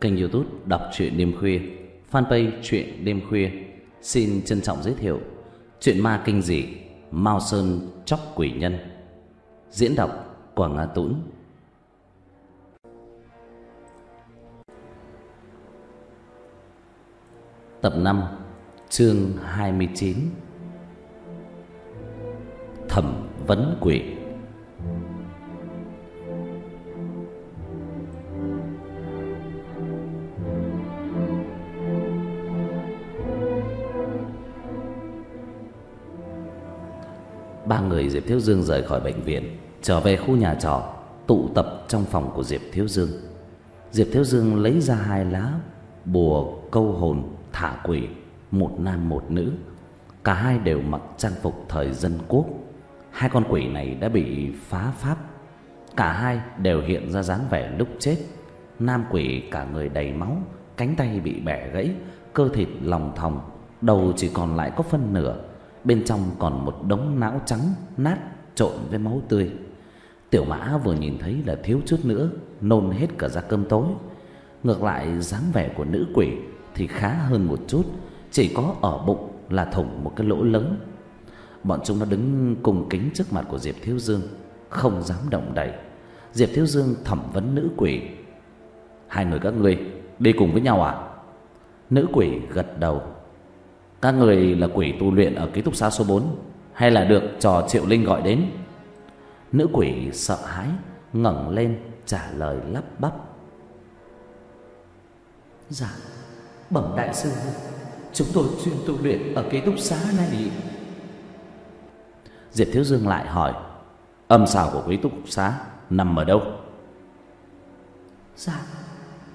Kênh youtube đọc truyện đêm khuya, Fanpage truyện đêm khuya. Xin trân trọng giới thiệu Chuyện ma kinh dị, Mao Sơn chóc quỷ nhân. Diễn đọc Quảng Nga tũn Tập năm, Chương 29 Thẩm vấn quỷ. Diệp Thiếu Dương rời khỏi bệnh viện, Trở về khu nhà trọ, Tụ tập trong phòng của Diệp Thiếu Dương. Diệp Thiếu Dương lấy ra hai lá Bùa câu hồn, thả quỷ, Một nam một nữ. Cả hai đều mặc trang phục thời dân quốc. Hai con quỷ này đã bị phá pháp. Cả hai đều hiện ra dáng vẻ lúc chết. Nam quỷ cả người đầy máu, Cánh tay bị bẻ gãy, Cơ thịt lòng thòng, Đầu chỉ còn lại có phân nửa. Bên trong còn một đống não trắng nát trộn với máu tươi. Tiểu mã vừa nhìn thấy là thiếu chút nữa, Nôn hết cả ra cơm tối. Ngược lại, dáng vẻ của nữ quỷ Thì khá hơn một chút, Chỉ có ở bụng là thủng một cái lỗ lớn. Bọn chúng nó đứng cùng kính trước mặt của Diệp Thiếu Dương, Không dám động đậy. Diệp Thiếu Dương thẩm vấn nữ quỷ. Hai người các ngươi đi cùng với nhau à? Nữ quỷ gật đầu. Các người là quỷ tu luyện ở ký túc xá số 4 Hay là được trò triệu linh gọi đến? Nữ quỷ sợ hãi, ngẩng lên, trả lời lắp bắp. Dạ Bẩm đại sư, Chúng tôi chuyên tu luyện ở ký túc xá này. Diệp Thiếu Dương lại hỏi, Âm xào của ký túc xá nằm ở đâu? Dạ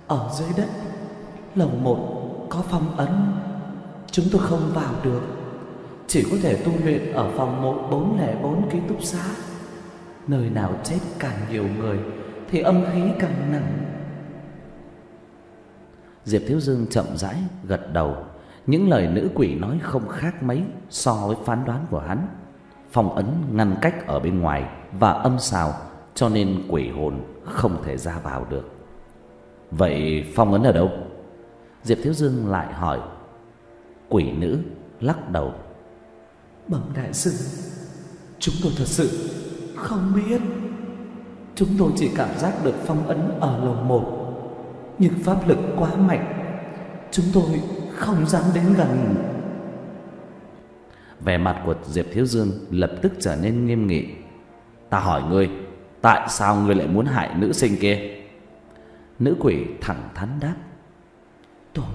Ở dưới đất, Lầu một có phong ấn. Chúng tôi không vào được. Chỉ có thể tu luyện ở phòng 1404 ký túc xá. Nơi nào chết càng nhiều người, Thì âm khí càng nặng. Diệp Thiếu Dương chậm rãi gật đầu. Những lời nữ quỷ nói không khác mấy So với phán đoán của hắn. Phong ấn ngăn cách ở bên ngoài Và âm xào, Cho nên quỷ hồn không thể ra vào được. Vậy phong ấn ở đâu? Diệp Thiếu Dương lại hỏi. Quỷ nữ lắc đầu. Bẩm đại sư Chúng tôi thật sự không biết. Chúng tôi chỉ cảm giác được phong ấn ở lầu một Nhưng pháp lực quá mạnh. Chúng tôi không dám đến gần. Vẻ mặt của Diệp Thiếu Dương lập tức trở nên nghiêm nghị. Ta hỏi ngươi Tại sao ngươi lại muốn hại nữ sinh kia? Nữ quỷ thẳng thắn đáp. Tôi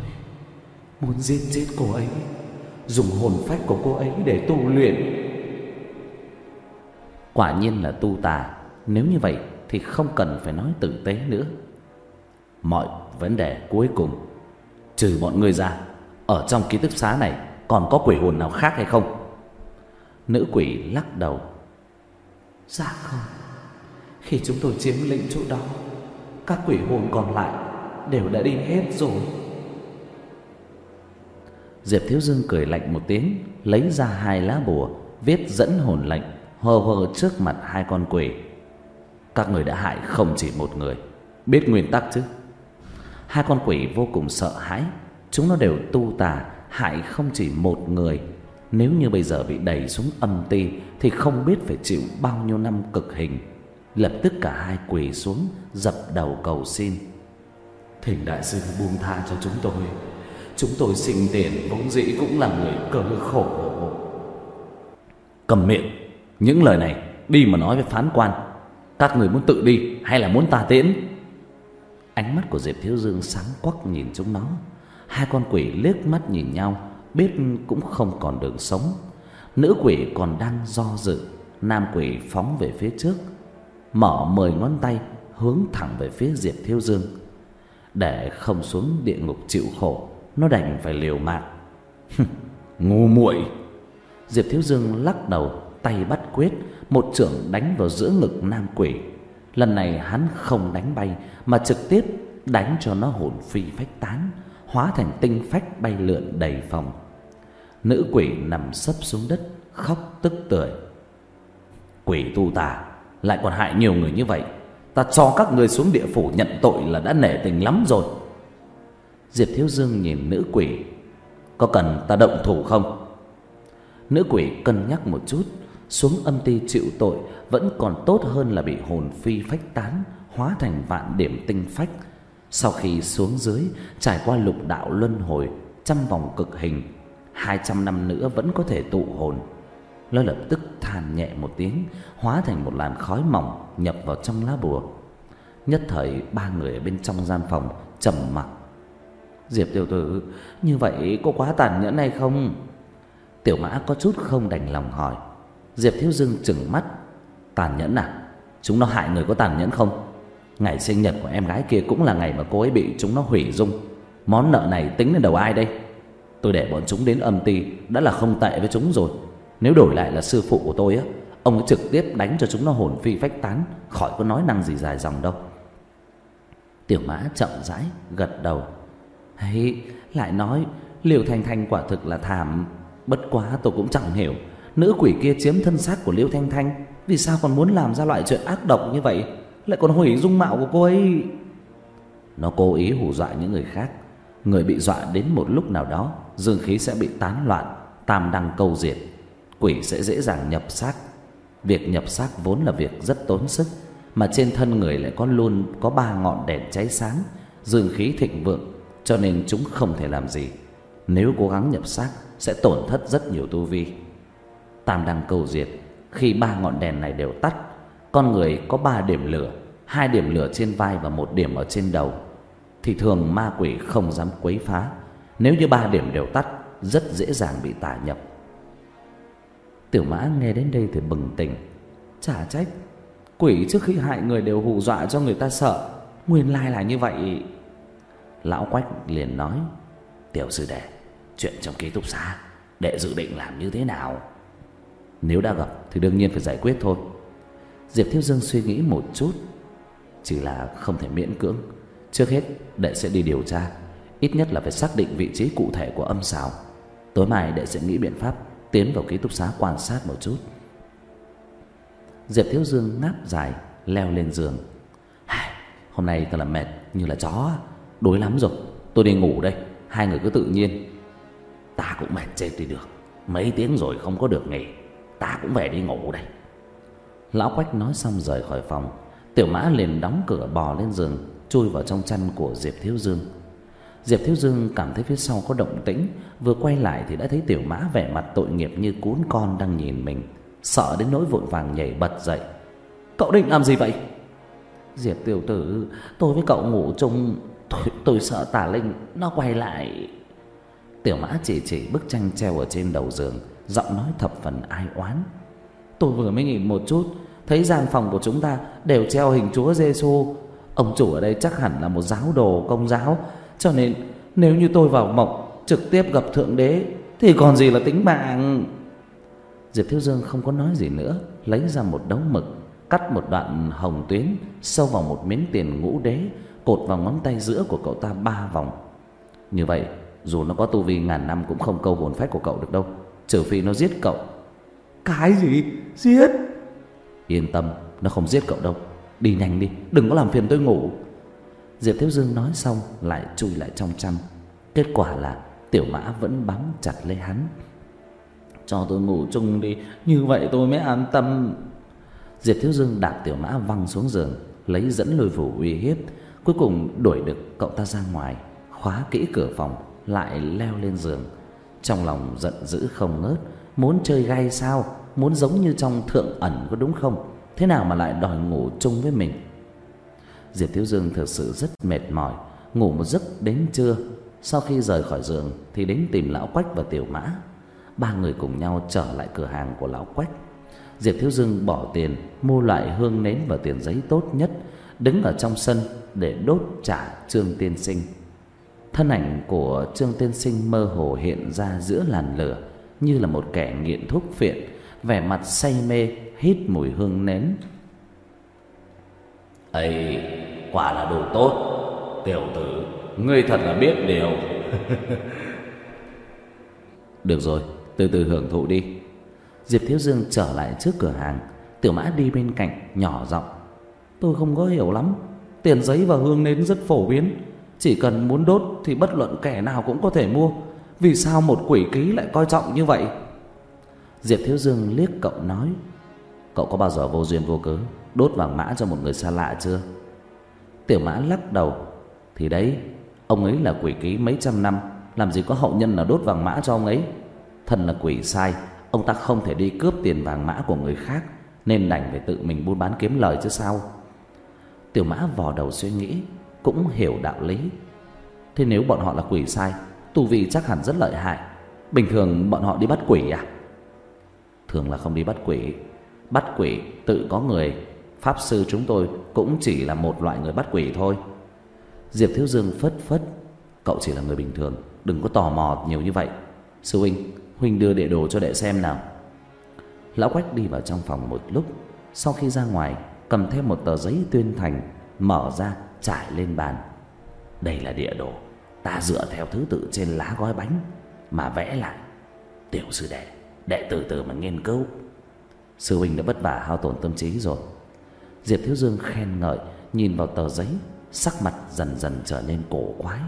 muốn giết chết cô ấy, Dùng hồn phách của cô ấy để tu luyện. Quả nhiên là tu tà, Nếu như vậy thì không cần phải nói tử tế nữa. Mọi vấn đề cuối cùng, Trừ bọn ngươi ra, Ở trong ký túc xá này Còn có quỷ hồn nào khác hay không? Nữ quỷ lắc đầu. Dạ không. Khi chúng tôi chiếm lĩnh chỗ đó, Các quỷ hồn còn lại Đều đã đi hết rồi. Diệp Thiếu Dương cười lạnh một tiếng, Lấy ra hai lá bùa, Viết dẫn hồn lệnh, hờ hờ trước mặt hai con quỷ. Các người đã hại không chỉ một người. Biết nguyên tắc chứ? Hai con quỷ vô cùng sợ hãi. Chúng nó đều tu tà, Hại không chỉ một người. Nếu như bây giờ bị đẩy xuống âm ti, Thì không biết phải chịu bao nhiêu năm cực hình. Lập tức cả hai quỳ xuống, Dập đầu cầu xin. Thỉnh đại sư buông tha cho chúng tôi. Chúng tôi sinh tiền, vốn dĩ cũng là người cơ khổ. Cầm miệng. Những lời này, đi mà nói với phán quan. Các người muốn tự đi hay là muốn ta tiễn? Ánh mắt của Diệp Thiếu Dương sáng quắc nhìn chúng nó. Hai con quỷ liếc mắt nhìn nhau, Biết cũng không còn đường sống. Nữ quỷ còn đang do dự. Nam quỷ phóng về phía trước, Mở mười ngón tay Hướng thẳng về phía Diệp Thiếu Dương. Để không xuống địa ngục chịu khổ nó đành phải liều mạng. Ngu muội. Diệp Thiếu Dương lắc đầu, Tay bắt quyết, Một chưởng đánh vào giữa ngực nam quỷ. Lần này hắn không đánh bay, Mà trực tiếp đánh cho nó hồn phi phách tán, Hóa thành tinh phách bay lượn đầy phòng. Nữ quỷ nằm sấp xuống đất, Khóc tức tưởi. Quỷ tu tà Lại còn hại nhiều người như vậy. Ta cho các người xuống địa phủ nhận tội là đã nể tình lắm rồi. Diệp Thiếu Dương nhìn nữ quỷ. Có cần ta động thủ không? Nữ quỷ cân nhắc một chút, Xuống âm ti chịu tội, Vẫn còn tốt hơn là bị hồn phi phách tán, Hóa thành vạn điểm tinh phách. Sau khi xuống dưới, Trải qua lục đạo luân hồi, Trăm vòng cực hình, hai trăm năm nữa vẫn có thể tụ hồn. Nó lập tức than nhẹ một tiếng, Hóa thành một làn khói mỏng Nhập vào trong lá bùa. Nhất thời, ba người ở bên trong gian phòng trầm mặc. Diệp tiểu tử, Như vậy có quá tàn nhẫn hay không? Tiểu mã có chút không đành lòng hỏi. Diệp thiếu dương chừng mắt. Tàn nhẫn à? Chúng nó hại người có tàn nhẫn không? Ngày sinh nhật của em gái kia cũng là ngày mà cô ấy bị chúng nó hủy dung. Món nợ này tính lên đầu ai đây? Tôi để bọn chúng đến âm ty Đã là không tệ với chúng rồi. Nếu đổi lại là sư phụ của tôi á, Ông ấy trực tiếp đánh cho chúng nó hồn phi phách tán, Khỏi có nói năng gì dài dòng đâu. Tiểu mã chậm rãi gật đầu hay lại nói, Liều Thanh Thanh quả thực là thảm. Bất quá tôi cũng chẳng hiểu, Nữ quỷ kia chiếm thân xác của Liêu Thanh Thanh, Vì sao còn muốn làm ra loại chuyện ác độc như vậy? Lại còn hủy dung mạo của cô ấy. Nó cố ý hù dọa những người khác. Người bị dọa đến một lúc nào đó, Dương khí sẽ bị tán loạn, Tam đăng câu diệt. Quỷ sẽ dễ dàng nhập xác. Việc nhập xác vốn là việc rất tốn sức, Mà trên thân người lại có luôn Có ba ngọn đèn cháy sáng, Dương khí thịnh vượng. Cho nên chúng không thể làm gì. Nếu cố gắng nhập xác, Sẽ tổn thất rất nhiều tu vi. Tam đang cầu diệt, Khi ba ngọn đèn này đều tắt, Con người có ba điểm lửa, Hai điểm lửa trên vai và một điểm ở trên đầu, Thì thường ma quỷ không dám quấy phá. Nếu như ba điểm đều tắt, Rất dễ dàng bị tà nhập. Tiểu mã nghe đến đây thì bừng tỉnh. Chả trách, Quỷ trước khi hại người đều hù dọa cho người ta sợ. Nguyên lai là như vậy. Lão Quách liền nói, Tiểu sư đệ, Chuyện trong ký túc xá, Đệ dự định làm như thế nào? Nếu đã gặp thì đương nhiên phải giải quyết thôi. Diệp Thiếu Dương suy nghĩ một chút, Chỉ là không thể miễn cưỡng. Trước hết, đệ sẽ đi điều tra, Ít nhất là phải xác định vị trí cụ thể của âm xào. Tối mai đệ sẽ nghĩ biện pháp Tiến vào ký túc xá quan sát một chút. Diệp Thiếu Dương ngáp dài, Leo lên giường. Hôm nay thật là mệt như là chó. Đối lắm rồi, Tôi đi ngủ đây, Hai người cứ tự nhiên. Ta cũng mệt chết đi được, Mấy tiếng rồi không có được nghỉ. Ta cũng về đi ngủ đây. Lão Quách nói xong rời khỏi phòng, Tiểu mã liền đóng cửa bò lên giường, Chui vào trong chăn của Diệp Thiếu Dương. Diệp Thiếu Dương cảm thấy phía sau có động tĩnh, Vừa quay lại thì đã thấy tiểu mã vẻ mặt tội nghiệp như cún con đang nhìn mình, Sợ đến nỗi vội vàng nhảy bật dậy. Cậu định làm gì vậy? Diệp tiểu tử, Tôi với cậu ngủ chung Tôi, tôi sợ tà linh Nó quay lại. Tiểu mã chỉ chỉ bức tranh treo ở trên đầu giường Giọng nói thập phần ai oán. Tôi vừa mới nhìn một chút Thấy gian phòng của chúng ta đều treo hình chúa Giêsu. Ông chủ ở đây chắc hẳn là một giáo đồ công giáo Cho nên nếu như tôi vào mộng Trực tiếp gặp Thượng Đế Thì còn gì là tính mạng? Diệp Thiếu Dương không có nói gì nữa Lấy ra một đống mực Cắt một đoạn hồng tuyến Sâu vào một miếng tiền ngũ đế Cột vào ngón tay giữa của cậu ta ba vòng. Như vậy Dù nó có tu vi ngàn năm cũng không câu hồn phách của cậu được đâu. Trừ phi nó giết cậu. Cái gì? Giết? Yên tâm Nó không giết cậu đâu. Đi nhanh đi Đừng có làm phiền tôi ngủ. Diệp Thiếu Dương nói xong Lại chui lại trong chăn. Kết quả là Tiểu mã vẫn bám chặt lấy hắn. Cho tôi ngủ chung đi Như vậy tôi mới an tâm. Diệp Thiếu Dương đạp Tiểu mã văng xuống giường Lấy dẫn lôi phủ uy hiếp Cuối cùng đuổi được cậu ta ra ngoài, Khóa kỹ cửa phòng, Lại leo lên giường. Trong lòng giận dữ không ngớt, Muốn chơi gay sao, Muốn giống như trong thượng ẩn có đúng không? Thế nào mà lại đòi ngủ chung với mình? Diệp Thiếu Dương thực sự rất mệt mỏi, Ngủ một giấc đến trưa. Sau khi rời khỏi giường Thì đến tìm Lão Quách và Tiểu Mã. Ba người cùng nhau trở lại cửa hàng của Lão Quách. Diệp Thiếu Dương bỏ tiền, Mua loại hương nến và tiền giấy tốt nhất Đứng ở trong sân để đốt trả Trương Tiên Sinh. Thân ảnh của Trương Tiên Sinh mơ hồ hiện ra giữa làn lửa Như là một kẻ nghiện thuốc phiện Vẻ mặt say mê hít mùi hương nến ấy quả là đồ tốt. Tiểu tử ngươi thật là biết điều. Được rồi từ từ hưởng thụ đi. Diệp thiếu dương trở lại trước cửa hàng. Tiểu mã đi bên cạnh nhỏ giọng tôi không có hiểu lắm. Tiền giấy và hương nến rất phổ biến. Chỉ cần muốn đốt thì bất luận kẻ nào cũng có thể mua. Vì sao một quỷ ký lại coi trọng như vậy? Diệp Thiếu Dương liếc cậu nói, Cậu có bao giờ vô duyên vô cớ Đốt vàng mã cho một người xa lạ chưa? Tiểu mã lắc đầu, Thì đấy, Ông ấy là quỷ ký mấy trăm năm, Làm gì có hậu nhân nào đốt vàng mã cho ông ấy? Thần là quỷ sai, Ông ta không thể đi cướp tiền vàng mã của người khác, Nên đành phải tự mình buôn bán kiếm lời chứ sao? Tiểu mã vò đầu suy nghĩ, Cũng hiểu đạo lý. Thế nếu bọn họ là quỷ sai Tu vị chắc hẳn rất lợi hại. Bình thường bọn họ đi bắt quỷ à? Thường là không đi bắt quỷ. Bắt quỷ tự có người. Pháp sư chúng tôi cũng chỉ là một loại người bắt quỷ thôi. Diệp Thiếu Dương phất phất. Cậu chỉ là người bình thường, Đừng có tò mò nhiều như vậy. Sư huynh Huynh đưa địa đồ cho đệ xem nào. Lão Quách đi vào trong phòng một lúc. Sau khi ra ngoài Cầm thêm một tờ giấy tuyên thành, Mở ra, trải lên bàn. Đây là địa đồ. Ta dựa theo thứ tự trên lá gói bánh, Mà vẽ lại. Tiểu sư đệ Đệ từ từ mà nghiên cứu. Sư huynh đã vất vả hao tổn tâm trí rồi. Diệp Thiếu Dương khen ngợi, Nhìn vào tờ giấy, Sắc mặt dần dần trở nên cổ quái.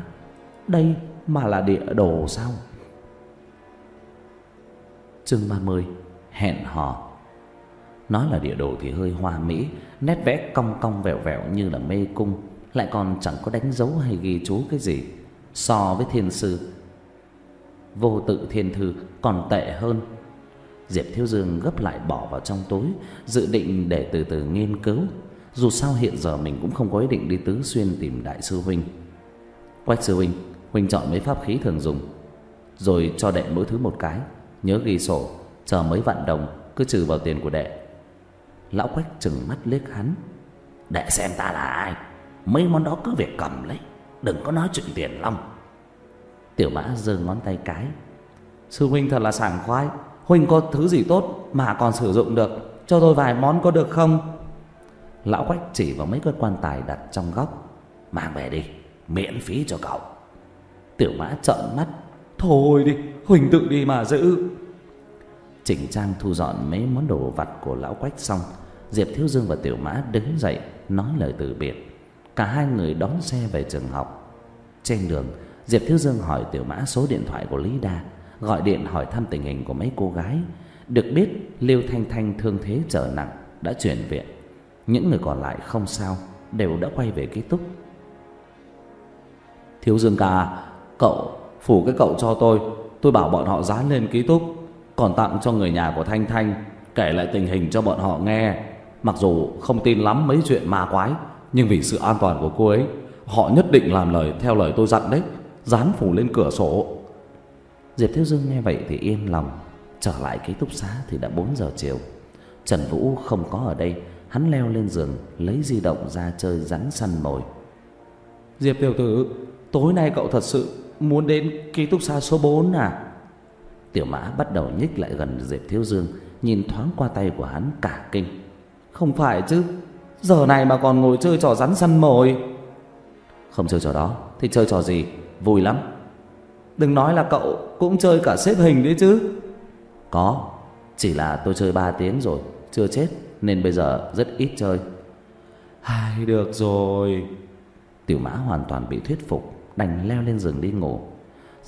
Đây mà là địa đồ sao? Chương 30 Hẹn hò. Nói là địa đồ thì hơi hoa mỹ, Nét vẽ cong cong vẹo vẹo như là mê cung, Lại còn chẳng có đánh dấu hay ghi chú cái gì. So với thiên sư, Vô tự thiên thư còn tệ hơn. Diệp Thiếu Dương gấp lại bỏ vào trong túi, Dự định để từ từ nghiên cứu. Dù sao hiện giờ mình cũng không có ý định đi tứ xuyên tìm đại sư huynh. Quách sư huynh Huynh chọn mấy pháp khí thường dùng. Rồi cho đệ mỗi thứ một cái, Nhớ ghi sổ, Chờ mấy vạn đồng, cứ trừ vào tiền của đệ. Lão Quách trừng mắt liếc hắn. Để xem ta là ai. Mấy món đó cứ việc cầm lấy. Đừng có nói chuyện tiền long. Tiểu mã giơ ngón tay cái. Sư huynh thật là sảng khoái. Huynh có thứ gì tốt mà còn sử dụng được. Cho tôi vài món có được không? Lão Quách chỉ vào mấy cái quan tài đặt trong góc. Mang về đi. Miễn phí cho cậu. Tiểu mã trợn mắt. Thôi đi. Huỳnh tự đi mà giữ. Chỉnh trang thu dọn mấy món đồ vặt của lão Quách xong, Diệp Thiếu Dương và Tiểu Mã đứng dậy, Nói lời từ biệt. Cả hai người đón xe về trường học. Trên đường, Diệp Thiếu Dương hỏi Tiểu Mã số điện thoại của Lý Đa, Gọi điện hỏi thăm tình hình của mấy cô gái. Được biết, Liêu Thanh Thanh thương thế trở nặng, Đã chuyển viện. Những người còn lại không sao, Đều đã quay về ký túc. Thiếu Dương ca, Cậu phủ cái cậu cho tôi Tôi bảo bọn họ dán lên ký túc. Còn tặng cho người nhà của Thanh Thanh, Kể lại tình hình cho bọn họ nghe. Mặc dù không tin lắm mấy chuyện ma quái, Nhưng vì sự an toàn của cô ấy, Họ nhất định làm lời theo lời tôi dặn đấy, Dán phủ lên cửa sổ. Diệp Thiếu Dương nghe vậy thì yên lòng, Trở lại ký túc xá thì đã 4 giờ chiều. Trần Vũ không có ở đây, Hắn leo lên giường, Lấy di động ra chơi rắn săn mồi. Diệp tiểu tử, Tối nay cậu thật sự muốn đến ký túc xá số 4 à? Tiểu mã bắt đầu nhích lại gần Diệp Thiếu Dương Nhìn thoáng qua tay của hắn cả kinh. Không phải chứ Giờ này mà còn ngồi chơi trò rắn săn mồi. Không chơi trò đó Thì chơi trò gì? Vui lắm. Đừng nói là cậu cũng chơi cả xếp hình đấy chứ. Có Chỉ là tôi chơi 3 tiếng rồi Chưa chết Nên bây giờ rất ít chơi. Hai được rồi. Tiểu mã hoàn toàn bị thuyết phục Đành leo lên giường đi ngủ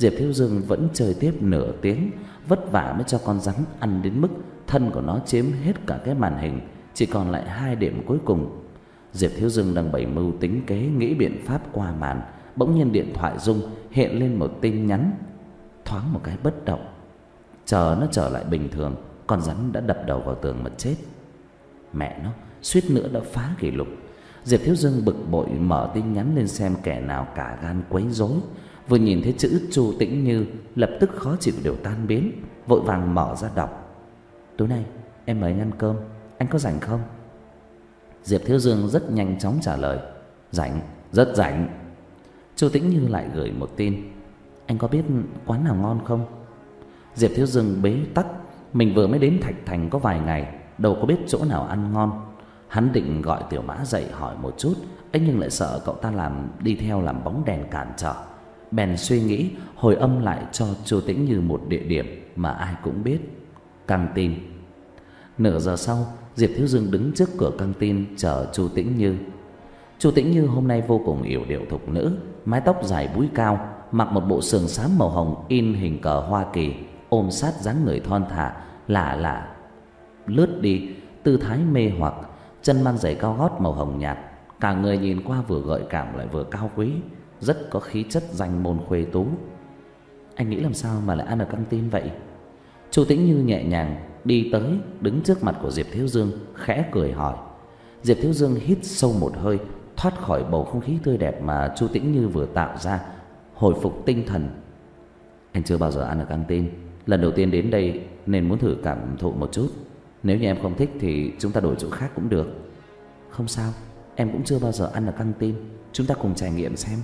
Diệp Thiếu Dương vẫn chơi tiếp nửa tiếng, Vất vả mới cho con rắn ăn đến mức Thân của nó chiếm hết cả cái màn hình, Chỉ còn lại hai điểm cuối cùng. Diệp Thiếu Dương đang bày mưu tính kế Nghĩ biện pháp qua màn, Bỗng nhiên điện thoại rung, Hiện lên một tin nhắn. Thoáng một cái bất động, Chờ nó trở lại bình thường, Con rắn đã đập đầu vào tường mà chết. Mẹ nó, suýt nữa đã phá kỷ lục. Diệp Thiếu Dương bực bội mở tin nhắn lên xem kẻ nào cả gan quấy rối. Vừa nhìn thấy chữ Chu Tĩnh Như Lập tức khó chịu đều tan biến Vội vàng mở ra đọc. Tối nay em mời anh ăn cơm Anh có rảnh không? Diệp Thiếu Dương rất nhanh chóng trả lời. Rảnh, rất rảnh. Chu Tĩnh Như lại gửi một tin. Anh có biết quán nào ngon không? Diệp Thiếu Dương bế tắc. Mình vừa mới đến Thạch Thành có vài ngày Đâu có biết chỗ nào ăn ngon. Hắn định gọi Tiểu Mã dậy hỏi một chút ấy nhưng lại sợ cậu ta làm đi theo làm bóng đèn cản trở bèn suy nghĩ hồi âm lại cho Chu Tĩnh Như một địa điểm mà ai cũng biết, căng tin. Nửa giờ sau, Diệp Thiếu Dương đứng trước cửa căng tin chờ Chu Tĩnh Như. Chu Tĩnh Như hôm nay vô cùng yểu điệu thục nữ, mái tóc dài búi cao, mặc một bộ sườn xám màu hồng in hình cờ Hoa Kỳ, ôm sát dáng người thon thả, lạ lạ lướt đi, tư thái mê hoặc, chân mang giày cao gót màu hồng nhạt, cả người nhìn qua vừa gợi cảm lại vừa cao quý, rất có khí chất danh môn khuê tú. Anh nghĩ làm sao mà lại ăn ở căng tin vậy? Chu Tĩnh Như nhẹ nhàng đi tới, đứng trước mặt của Diệp Thiếu Dương, khẽ cười hỏi. Diệp Thiếu Dương hít sâu một hơi, thoát khỏi bầu không khí tươi đẹp mà Chu Tĩnh Như vừa tạo ra, hồi phục tinh thần. Anh chưa bao giờ ăn ở căng tin, lần đầu tiên đến đây nên muốn thử cảm thụ một chút. Nếu như em không thích thì chúng ta đổi chỗ khác cũng được. Không sao, em cũng chưa bao giờ ăn ở căng tin, chúng ta cùng trải nghiệm xem.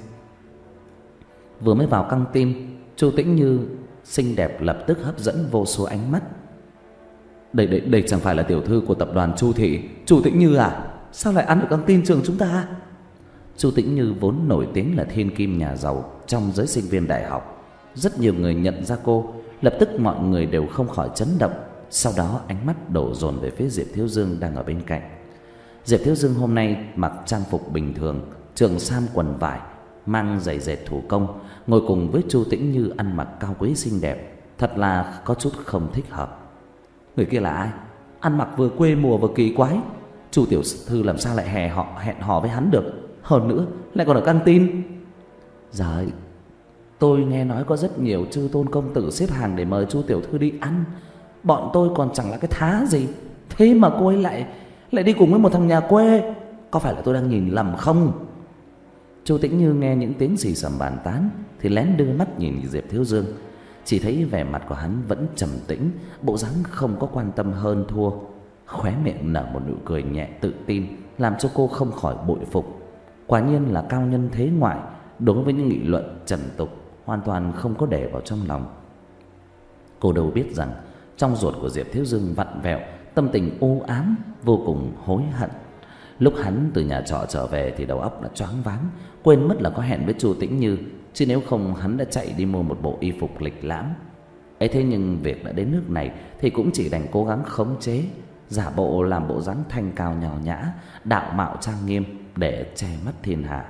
Vừa mới vào căng tin, Chu Tĩnh Như xinh đẹp lập tức hấp dẫn vô số ánh mắt. Đây đây đây chẳng phải là tiểu thư của tập đoàn Chu thị, Chu Tĩnh Như à? Sao lại ăn ở căng tin trường chúng ta? Chu Tĩnh Như vốn nổi tiếng là thiên kim nhà giàu trong giới sinh viên đại học. Rất nhiều người nhận ra cô, lập tức mọi người đều không khỏi chấn động. Sau đó ánh mắt đổ dồn về phía Diệp Thiếu Dương đang ở bên cạnh. Diệp Thiếu Dương hôm nay mặc trang phục bình thường, trường sam quần vải, mang giày dệt thủ công, ngồi cùng với Chu Tĩnh Như ăn mặc cao quý xinh đẹp, thật là có chút không thích hợp. Người kia là ai? Ăn mặc vừa quê mùa vừa kỳ quái. Chu tiểu thư làm sao lại hè họ hẹn hò với hắn được? Hơn nữa lại còn ở căng tin. Giời, tôi nghe nói có rất nhiều chư tôn công tử xếp hàng để mời Chu tiểu thư đi ăn. Bọn tôi còn chẳng là cái thá gì. Thế mà cô ấy lại lại đi cùng với một thằng nhà quê. Có phải là tôi đang nhìn lầm không? Chu Tĩnh Như nghe những tiếng xì xầm bàn tán thì lén đưa mắt nhìn Diệp Thiếu Dương, chỉ thấy vẻ mặt của hắn vẫn trầm tĩnh, bộ dáng không có quan tâm hơn thua, khóe miệng nở một nụ cười nhẹ tự tin, làm cho cô không khỏi bội phục. Quả nhiên là cao nhân thế ngoại, đối với những nghị luận trần tục hoàn toàn không có để vào trong lòng. Cô đâu biết rằng trong ruột của Diệp Thiếu Dương vặn vẹo, tâm tình u ám, vô cùng hối hận. Lúc hắn từ nhà trọ trở về thì đầu óc đã choáng váng, quên mất là có hẹn với Chu Tĩnh Như, chứ nếu không hắn đã chạy đi mua một bộ y phục lịch lãm. ấy thế nhưng việc đã đến nước này thì cũng chỉ đành cố gắng khống chế, giả bộ làm bộ dáng thanh cao nhỏ nhã, đạo mạo trang nghiêm để che mắt thiên hạ.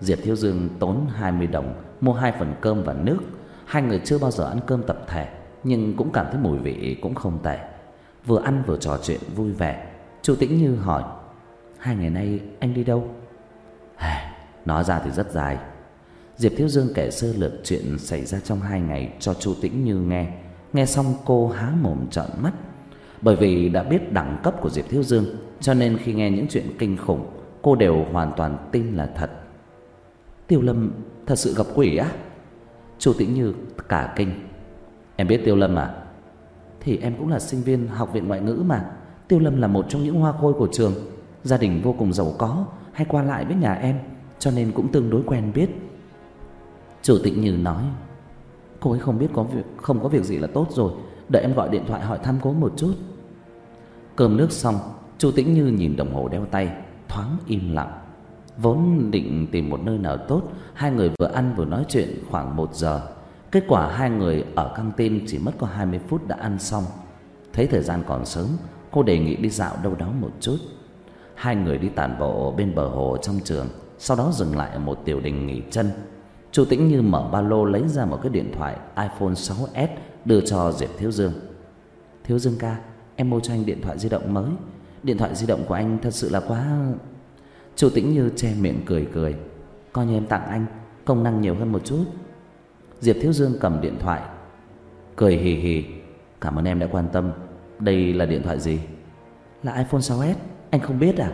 Diệp Thiếu Dương tốn 20 đồng mua hai phần cơm và nước. Hai người chưa bao giờ ăn cơm tập thể, nhưng cũng cảm thấy mùi vị cũng không tệ. Vừa ăn vừa trò chuyện vui vẻ, Chu Tĩnh Như hỏi: "Hai ngày nay anh đi đâu?" Nói ra thì rất dài. Diệp Thiếu Dương kể sơ lược chuyện xảy ra trong hai ngày cho Chu Tĩnh Như nghe. Nghe xong cô há mồm trợn mắt. Bởi vì đã biết đẳng cấp của Diệp Thiếu Dương, cho nên khi nghe những chuyện kinh khủng, cô đều hoàn toàn tin là thật. Tiêu Lâm thật sự gặp quỷ á? Chu Tĩnh Như cả kinh. Em biết Tiêu Lâm à? Thì em cũng là sinh viên học viện ngoại ngữ mà. Tiêu Lâm là một trong những hoa khôi của trường, gia đình vô cùng giàu có, hay qua lại với nhà em, cho nên cũng tương đối quen biết. Chủ tịch Như nói, cô ấy không biết có việc không có việc gì là tốt rồi, đợi em gọi điện thoại hỏi thăm cô một chút. Cơm nước xong, Chu Tĩnh Như nhìn đồng hồ đeo tay, thoáng im lặng. Vốn định tìm một nơi nào tốt, hai người vừa ăn vừa nói chuyện khoảng 1 giờ. Kết quả hai người ở căng tin chỉ mất có 20 phút đã ăn xong. Thấy thời gian còn sớm, cô đề nghị đi dạo đâu đó một chút. Hai người đi tản bộ bên bờ hồ trong trường, sau đó dừng lại ở một tiểu đình nghỉ chân. Chu Tĩnh Như mở ba lô lấy ra một cái điện thoại iPhone 6s đưa cho Diệp Thiếu Dương. "Thiếu Dương ca, em mua cho anh điện thoại di động mới. Điện thoại di động của anh thật sự là quá..." Chu Tĩnh Như che miệng cười cười, "Coi như em tặng anh, công năng nhiều hơn một chút." Diệp Thiếu Dương cầm điện thoại, cười hì hì, "Cảm ơn em đã quan tâm. Đây là điện thoại gì?" "Là iPhone 6s, anh không biết à?"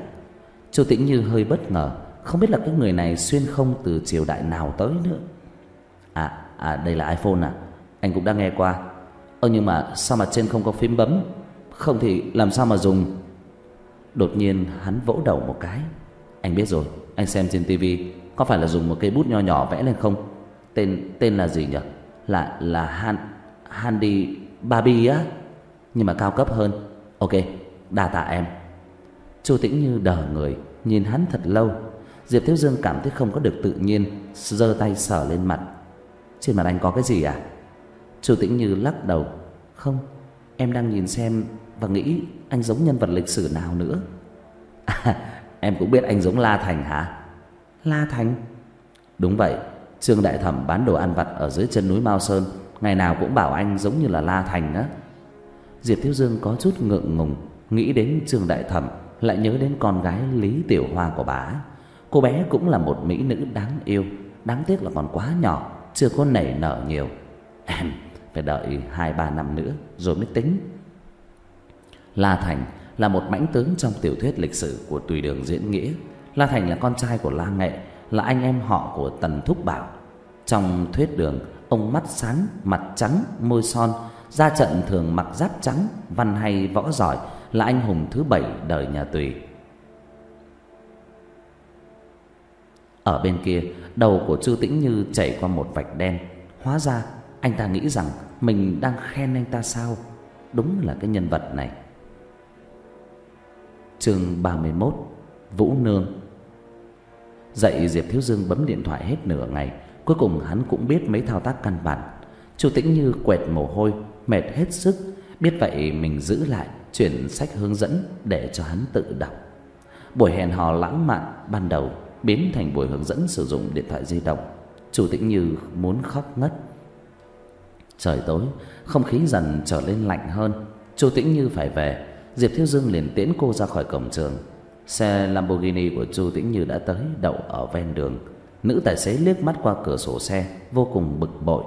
Chu Tĩnh Như hơi bất ngờ, không biết là cái người này xuyên không từ triều đại nào tới nữa. À, à đây là iPhone à? Anh cũng đã nghe qua. Ơ nhưng mà sao mà trên không có phím bấm? Không thì làm sao mà dùng? Đột nhiên hắn vỗ đầu một cái. Anh biết rồi, anh xem trên tivi có phải là dùng một cây bút nho nhỏ vẽ lên không? Tên tên là gì nhỉ? Là là Han Handy Barbie á. Nhưng mà cao cấp hơn. Ok, đa tạ em. Chu Tĩnh Như đờ người, nhìn hắn thật lâu Diệp Thiếu Dương cảm thấy không có được tự nhiên, giơ tay sờ lên mặt. Trên mặt anh có cái gì à? Chu Tĩnh Như lắc đầu, "Không, em đang nhìn xem và nghĩ anh giống nhân vật lịch sử nào nữa." À, em cũng biết anh giống La Thành hả? La Thành? Đúng vậy, Trương Đại Thẩm bán đồ ăn vặt ở dưới chân núi Mao Sơn, ngày nào cũng bảo anh giống như là La Thành á. Diệp Thiếu Dương có chút ngượng ngùng, nghĩ đến Trương Đại Thẩm, lại nhớ đến con gái Lý Tiểu Hoa của bà. Cô bé cũng là một mỹ nữ đáng yêu, đáng tiếc là còn quá nhỏ, chưa có nảy nở nhiều. Em phải đợi hai ba năm nữa rồi mới tính. La Thành là một mãnh tướng trong tiểu thuyết lịch sử của Tùy Đường diễn nghĩa. La Thành là con trai của La Nghệ, là anh em họ của Tần Thúc Bảo. Trong thuyết đường, ông mắt sáng, mặt trắng, môi son, ra trận thường mặc giáp trắng, văn hay võ giỏi, là anh hùng thứ bảy đời nhà Tùy. Ở bên kia, đầu của Chu Tĩnh Như chảy qua một vạch đen, hóa ra anh ta nghĩ rằng mình đang khen anh ta sao? Đúng là cái nhân vật này. Chương 31: Vũ Nương. Dậy Diệp Thiếu Dương bấm điện thoại hết nửa ngày, cuối cùng hắn cũng biết mấy thao tác căn bản. Chu Tĩnh Như quẹt mồ hôi, mệt hết sức, biết vậy mình giữ lại chuyển sách hướng dẫn để cho hắn tự đọc. Buổi hẹn hò lãng mạn ban đầu biến thành buổi hướng dẫn sử dụng điện thoại di động. chủ Tĩnh Như muốn khóc ngất. Trời tối, không khí dần trở lên lạnh hơn, Chu Tĩnh Như phải về, Diệp Thiếu Dương liền tiễn cô ra khỏi cổng trường. Xe Lamborghini của Chu Tĩnh Như đã tới đậu ở ven đường. Nữ tài xế liếc mắt qua cửa sổ xe, vô cùng bực bội.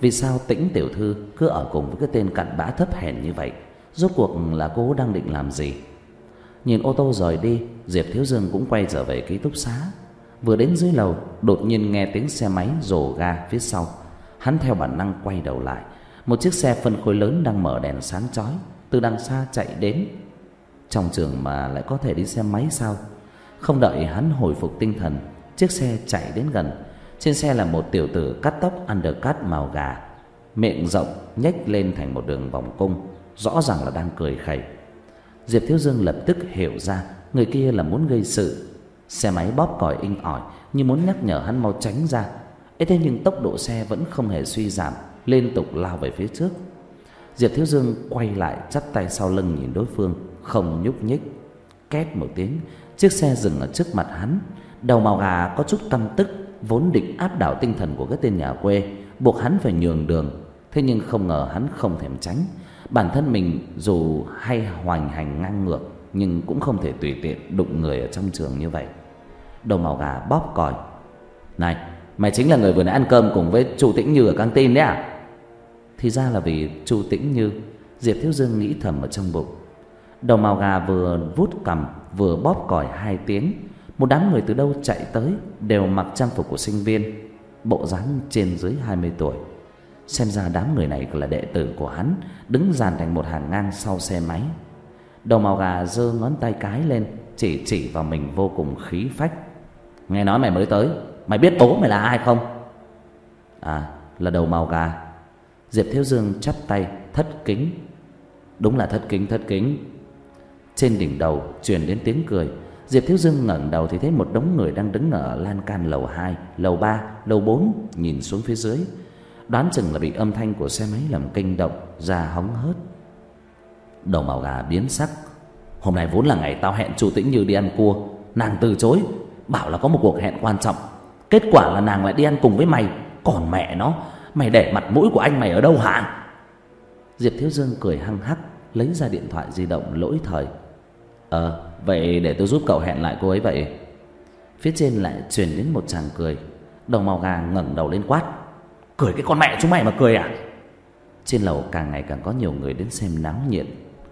Vì sao Tĩnh tiểu thư cứ ở cùng với cái tên cặn bã thấp hèn như vậy? Rốt cuộc là cô đang định làm gì? Nhìn ô tô rời đi, Diệp Thiếu Dương cũng quay trở về ký túc xá. Vừa đến dưới lầu, đột nhiên nghe tiếng xe máy rồ ga phía sau. Hắn theo bản năng quay đầu lại. Một chiếc xe phân khối lớn đang mở đèn sáng chói từ đằng xa chạy đến. Trong trường mà lại có thể đi xe máy sao? Không đợi hắn hồi phục tinh thần, chiếc xe chạy đến gần. Trên xe là một tiểu tử cắt tóc undercut màu gà, miệng rộng nhếch lên thành một đường vòng cung, rõ ràng là đang cười khẩy. Diệp Thiếu Dương lập tức hiểu ra người kia là muốn gây sự. Xe máy bóp còi inh ỏi như muốn nhắc nhở hắn mau tránh ra. Ấy thế nhưng tốc độ xe vẫn không hề suy giảm, liên tục lao về phía trước. Diệp Thiếu Dương quay lại chắp tay sau lưng nhìn đối phương, không nhúc nhích. Két một tiếng, chiếc xe dừng ở trước mặt hắn. Đầu màu gà có chút tâm tức, vốn định áp đảo tinh thần của cái tên nhà quê, buộc hắn phải nhường đường. Thế nhưng không ngờ hắn không thèm tránh. Bản thân mình dù hay hoành hành ngang ngược, nhưng cũng không thể tùy tiện đụng người ở trong trường như vậy. Đầu màu gà bóp còi. Này, mày chính là người vừa nãy ăn cơm cùng với chủ Tĩnh Như ở căng tin đấy à? Thì ra là vì Chu Tĩnh Như Diệp Thiếu Dương nghĩ thầm ở trong bụng Đầu màu gà vừa vút cằm Vừa bóp còi hai tiếng Một đám người từ đâu chạy tới Đều mặc trang phục của sinh viên Bộ dáng trên dưới 20 tuổi Xem ra đám người này là đệ tử của hắn Đứng dàn thành một hàng ngang sau xe máy. Đầu màu gà giơ ngón tay cái lên Chỉ chỉ vào mình vô cùng khí phách. Nghe nói mày mới tới Mày biết bố mày là ai không? À là đầu màu gà. Diệp Thiếu Dương chắp tay thất kính. Đúng là thất kính thất kính. Trên đỉnh đầu truyền đến tiếng cười. Diệp Thiếu Dương ngẩng đầu thì thấy một đống người đang đứng ở lan can lầu 2, lầu 3, lầu 4 nhìn xuống phía dưới. Đoán chừng là bị âm thanh của xe máy làm kinh động, ra hóng hớt. Đầu màu gà biến sắc. Hôm nay vốn là ngày tao hẹn chủ tĩnh như đi ăn cua, nàng từ chối, bảo là có một cuộc hẹn quan trọng. Kết quả là nàng lại đi ăn cùng với mày, còn mẹ nó, Mày để mặt mũi của anh mày ở đâu hả? Diệp Thiếu Dương cười hăng hắc Lấy ra điện thoại di động lỗi thời. Ờ vậy để tôi giúp cậu hẹn lại cô ấy vậy. Phía trên lại truyền đến một chàng cười. Đầu màu gà ngẩng đầu lên quát. Cười cái con mẹ chúng mày mà cười à? Trên lầu càng ngày càng có nhiều người đến xem náo nhiệt.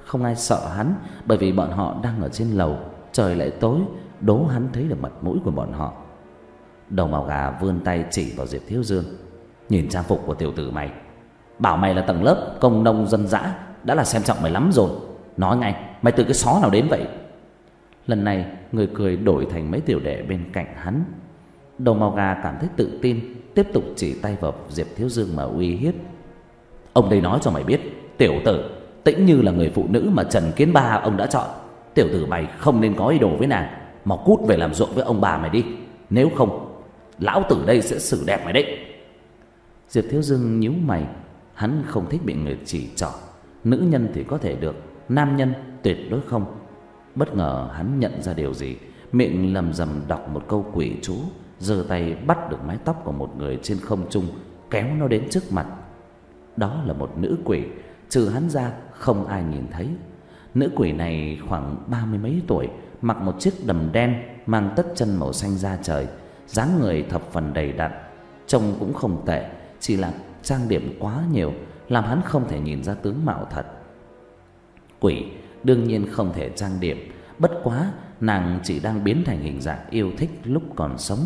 Không ai sợ hắn, Bởi vì bọn họ đang ở trên lầu. Trời lại tối, Đố hắn thấy được mặt mũi của bọn họ. Đầu màu gà vươn tay chỉ vào Diệp Thiếu Dương. Nhìn trang phục của tiểu tử mày. Bảo mày là tầng lớp công nông dân dã, Đã là xem trọng mày lắm rồi. Nói ngay, mày từ cái xó nào đến vậy? Lần này, người cười đổi thành mấy tiểu đệ bên cạnh hắn. Đầu màu gà cảm thấy tự tin Tiếp tục chỉ tay vào Diệp Thiếu Dương mà uy hiếp. Ông đây nói cho mày biết Tiểu tử Tĩnh như là người phụ nữ mà Trần Kiến Ba ông đã chọn. Tiểu tử mày không nên có ý đồ với nàng Mà cút về làm ruộng với ông bà mày đi. Nếu không Lão tử đây sẽ xử đẹp mày đấy. Diệp Thiếu Dương nhíu mày, hắn không thích bị người chỉ trỏ, nữ nhân thì có thể được, nam nhân tuyệt đối không. Bất ngờ hắn nhận ra điều gì, miệng lầm rầm đọc một câu quỷ chú, giơ tay bắt được mái tóc của một người trên không trung, kéo nó đến trước mặt. Đó là một nữ quỷ, trừ hắn ra không ai nhìn thấy. Nữ quỷ này khoảng ba mươi mấy tuổi, mặc một chiếc đầm đen, mang tất chân màu xanh da trời, dáng người thập phần đầy đặn, trông cũng không tệ, chỉ là trang điểm quá nhiều làm hắn không thể nhìn ra tướng mạo thật. Quỷ đương nhiên không thể trang điểm, bất quá nàng chỉ đang biến thành hình dạng yêu thích lúc còn sống.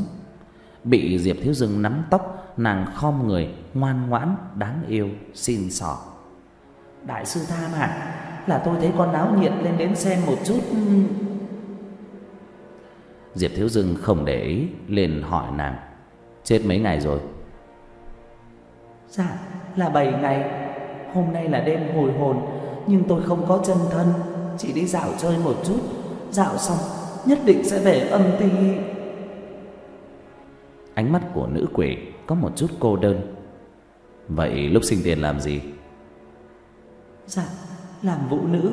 Bị Diệp Thiếu Dương nắm tóc, nàng khom người, ngoan ngoãn, đáng yêu, xin xỏ. Đại sư tha mà, là tôi thấy con náo nhiệt lên đến xem một chút. Diệp Thiếu Dương không để ý, liền hỏi nàng, chết mấy ngày rồi? Dạ, là bảy ngày. Hôm nay là đêm hồi hồn, nhưng tôi không có chân thân, chỉ đi dạo chơi một chút, dạo xong nhất định sẽ về âm ti. Ánh mắt của nữ quỷ có một chút cô đơn. Vậy lúc sinh tiền làm gì? Dạ, làm vũ nữ.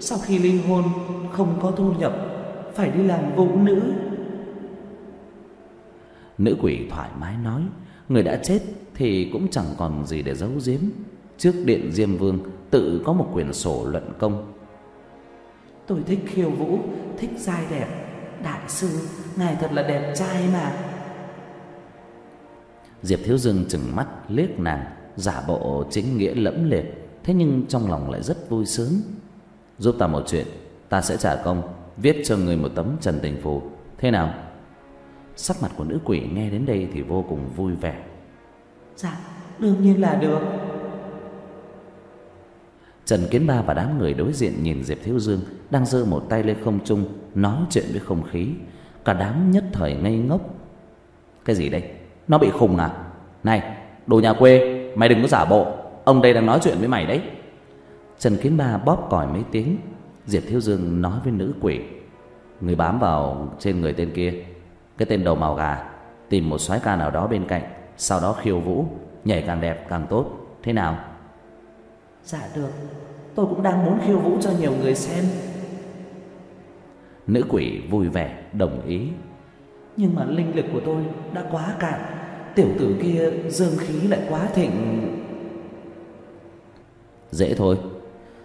Sau khi ly hôn không có thu nhập, phải đi làm vũ nữ. Nữ quỷ thoải mái nói, người đã chết thì cũng chẳng còn gì để giấu giếm. Trước điện Diêm Vương tự có một quyển sổ luận công. Tôi thích khiêu vũ, thích trai đẹp. Đại sư, ngài thật là đẹp trai mà. Diệp Thiếu Dương chừng mắt liếc nàng, giả bộ chính nghĩa lẫm liệt, thế nhưng trong lòng lại rất vui sướng. Giúp ta một chuyện, ta sẽ trả công, viết cho người một tấm trần tình phù. Thế nào? Sắc mặt của nữ quỷ nghe đến đây thì vô cùng vui vẻ. Dạ, đương nhiên là được. Trần Kiến Ba và đám người đối diện nhìn Diệp Thiếu Dương đang giơ một tay lên không trung nói chuyện với không khí, cả đám nhất thời ngây ngốc. Cái gì đây? Nó bị khùng à? Này, đồ nhà quê, mày đừng có giả bộ, ông đây đang nói chuyện với mày đấy. Trần Kiến Ba bóp còi mấy tiếng, Diệp Thiếu Dương nói với nữ quỷ, người bám vào trên người tên kia, cái tên đầu màu gà, tìm một soái ca nào đó bên cạnh, sau đó khiêu vũ, nhảy càng đẹp càng tốt, thế nào? Dạ được, tôi cũng đang muốn khiêu vũ cho nhiều người xem. Nữ quỷ vui vẻ đồng ý. Nhưng mà linh lực của tôi đã quá cạn, tiểu tử kia dương khí lại quá thịnh. Dễ thôi.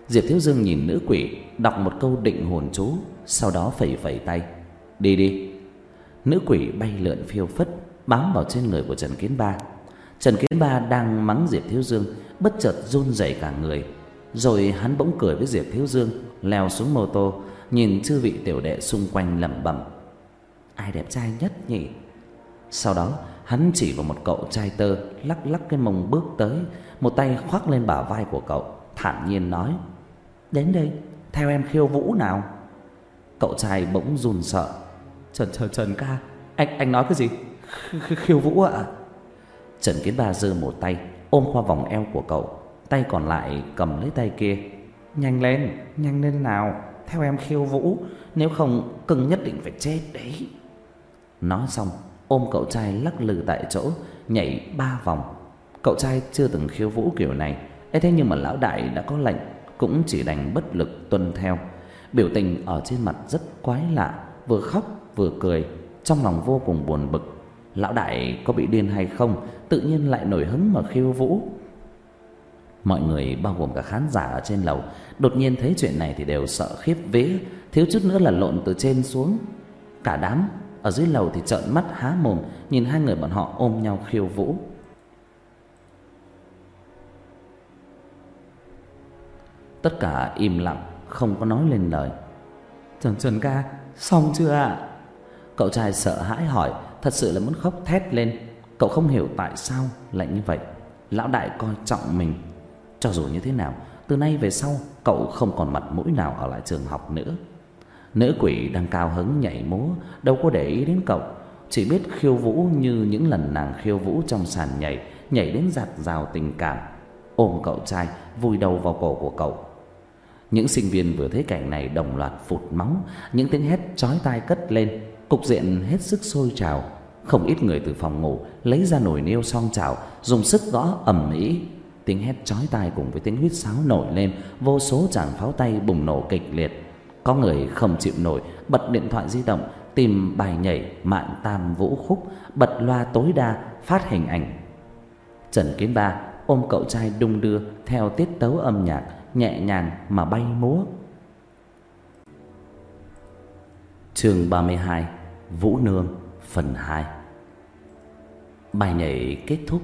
Diệp Thiếu Dương nhìn nữ quỷ đọc một câu định hồn chú, sau đó phẩy phẩy tay. Đi đi. Nữ quỷ bay lượn phiêu phất bám vào trên người của Trần Kiến Ba. Trần Kiến Ba đang mắng Diệp Thiếu Dương, bất chợt run rẩy cả người. Rồi hắn bỗng cười với Diệp Thiếu Dương, leo xuống mô tô, nhìn chư vị tiểu đệ xung quanh lẩm bẩm: Ai đẹp trai nhất nhỉ? Sau đó, hắn chỉ vào một cậu trai tơ lắc lắc cái mông bước tới, một tay khoác lên bả vai của cậu, thản nhiên nói: "Đến đây, theo em khiêu vũ nào." Cậu trai bỗng run sợ. "Trần Trần Trần ca, anh anh nói cái gì? Khiêu vũ ạ?" Trần Kiến Ba giơ một tay ôm qua vòng eo của cậu, tay còn lại cầm lấy tay kia. "Nhanh lên, nhanh lên nào, theo em khiêu vũ, nếu không cưng nhất định phải chết đấy." Nói xong, ôm cậu trai lắc lư tại chỗ, nhảy ba vòng. Cậu trai chưa từng khiêu vũ kiểu này, ấy thế nhưng mà lão đại đã có lệnh, cũng chỉ đành bất lực tuân theo. Biểu tình ở trên mặt rất quái lạ, vừa khóc vừa cười, trong lòng vô cùng buồn bực. Lão đại có bị điên hay không, tự nhiên lại nổi hứng mà khiêu vũ. Mọi người bao gồm cả khán giả ở trên lầu, đột nhiên thấy chuyện này thì đều sợ khiếp vía, thiếu chút nữa là lộn từ trên xuống. Cả đám ở dưới lầu thì trợn mắt há mồm nhìn hai người bọn họ ôm nhau khiêu vũ. Tất cả im lặng, không có nói lên lời. Trần Trần ca, xong chưa ạ? Cậu trai sợ hãi hỏi, thật sự là muốn khóc thét lên. Cậu không hiểu tại sao lại như vậy. Lão đại coi trọng mình. Cho dù như thế nào, từ nay về sau cậu không còn mặt mũi nào ở lại trường học nữa. Nữ quỷ đang cao hứng nhảy múa, đâu có để ý đến cậu, chỉ biết khiêu vũ như những lần nàng khiêu vũ trong sàn nhảy, nhảy đến giạt rào tình cảm, ôm cậu trai vùi đầu vào cổ của cậu. Những sinh viên vừa thấy cảnh này đồng loạt phụt máu, những tiếng hét chói tai cất lên, cục diện hết sức sôi trào. Không ít người từ phòng ngủ lấy ra nồi niêu song chảo, dùng sức gõ ầm ĩ. Tiếng hét chói tai cùng với tiếng huýt sáo nổi lên, vô số tràng pháo tay bùng nổ kịch liệt. Có người không chịu nổi, bật điện thoại di động, tìm bài nhảy mạn tam vũ khúc bật loa tối đa phát hình ảnh. Trần kiến ba ôm cậu trai đung đưa theo tiết tấu âm nhạc nhẹ nhàng mà bay múa. Chương ba mươi hai vũ nương phần hai. Bài nhảy kết thúc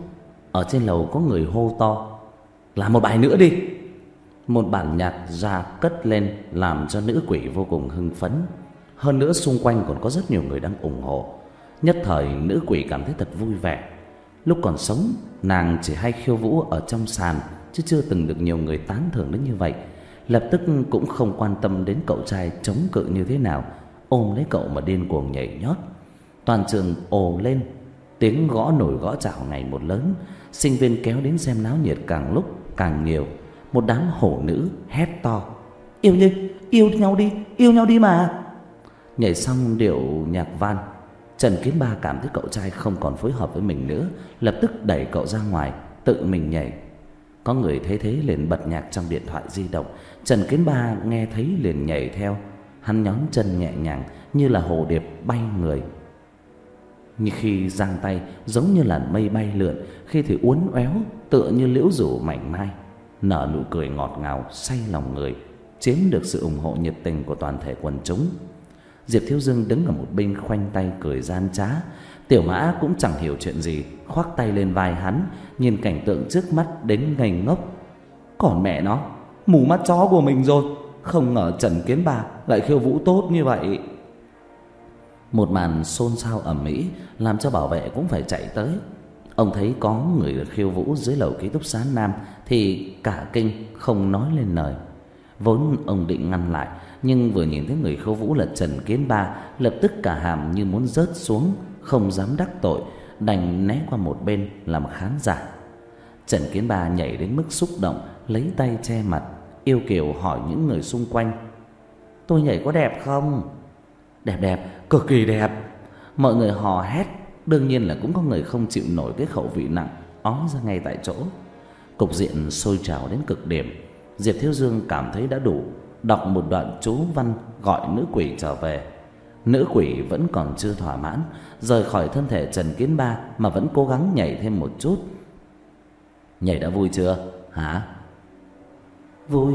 ở trên lầu có người hô to làm một bài nữa đi một bản nhạc ra cất lên làm cho nữ quỷ vô cùng hưng phấn. Hơn nữa xung quanh còn có rất nhiều người đang ủng hộ. Nhất thời nữ quỷ cảm thấy thật vui vẻ. Lúc còn sống, nàng chỉ hay khiêu vũ ở trong sàn, chứ chưa từng được nhiều người tán thưởng đến như vậy. Lập tức cũng không quan tâm đến cậu trai chống cự như thế nào, ôm lấy cậu mà điên cuồng nhảy nhót. Toàn trường ồ lên, tiếng gõ nổi gõ chảo ngày một lớn. Sinh viên kéo đến xem náo nhiệt càng lúc càng nhiều một đám hổ nữ hét to. Yêu như yêu nhau đi, yêu nhau đi mà. Nhảy xong điệu nhạc van, trần kiến ba cảm thấy cậu trai không còn phối hợp với mình nữa, lập tức đẩy cậu ra ngoài, tự mình nhảy. Có người thấy thế liền bật nhạc trong điện thoại di động. Trần kiến ba nghe thấy liền nhảy theo. Hắn nhón chân nhẹ nhàng, như là hồ điệp bay người. Như khi giang tay, giống như làn mây bay lượn, khi thì uốn éo, tựa như liễu rủ mảnh mai nở nụ cười ngọt ngào, say lòng người, chiếm được sự ủng hộ nhiệt tình của toàn thể quần chúng. Diệp thiếu dương đứng ở một bên khoanh tay cười gian trá. Tiểu mã cũng chẳng hiểu chuyện gì, khoác tay lên vai hắn, nhìn cảnh tượng trước mắt đến ngây ngốc. Còn mẹ nó, mù mắt chó của mình rồi, không ngờ trần kiến bà lại khiêu vũ tốt như vậy. Một màn xôn xao ầm ĩ làm cho bảo vệ cũng phải chạy tới ông thấy có người khiêu vũ dưới lầu ký túc xá nam thì cả kinh không nói lên lời. Vốn ông định ngăn lại, nhưng vừa nhìn thấy người khiêu vũ là trần kiến ba, lập tức cả hàm như muốn rớt xuống, không dám đắc tội, đành né qua một bên làm khán giả. Trần kiến ba nhảy đến mức xúc động, lấy tay che mặt, yêu kiều hỏi những người xung quanh. Tôi nhảy có đẹp không? Đẹp đẹp, cực kỳ đẹp. Mọi người hò hét đương nhiên là cũng có người không chịu nổi cái khẩu vị nặng, ó ra ngay tại chỗ. Cục diện sôi trào đến cực điểm. Diệp thiếu dương cảm thấy đã đủ, đọc một đoạn chú văn gọi nữ quỷ trở về. Nữ quỷ vẫn còn chưa thỏa mãn, rời khỏi thân thể trần kiến ba mà vẫn cố gắng nhảy thêm một chút. Nhảy đã vui chưa? Hả? Vui.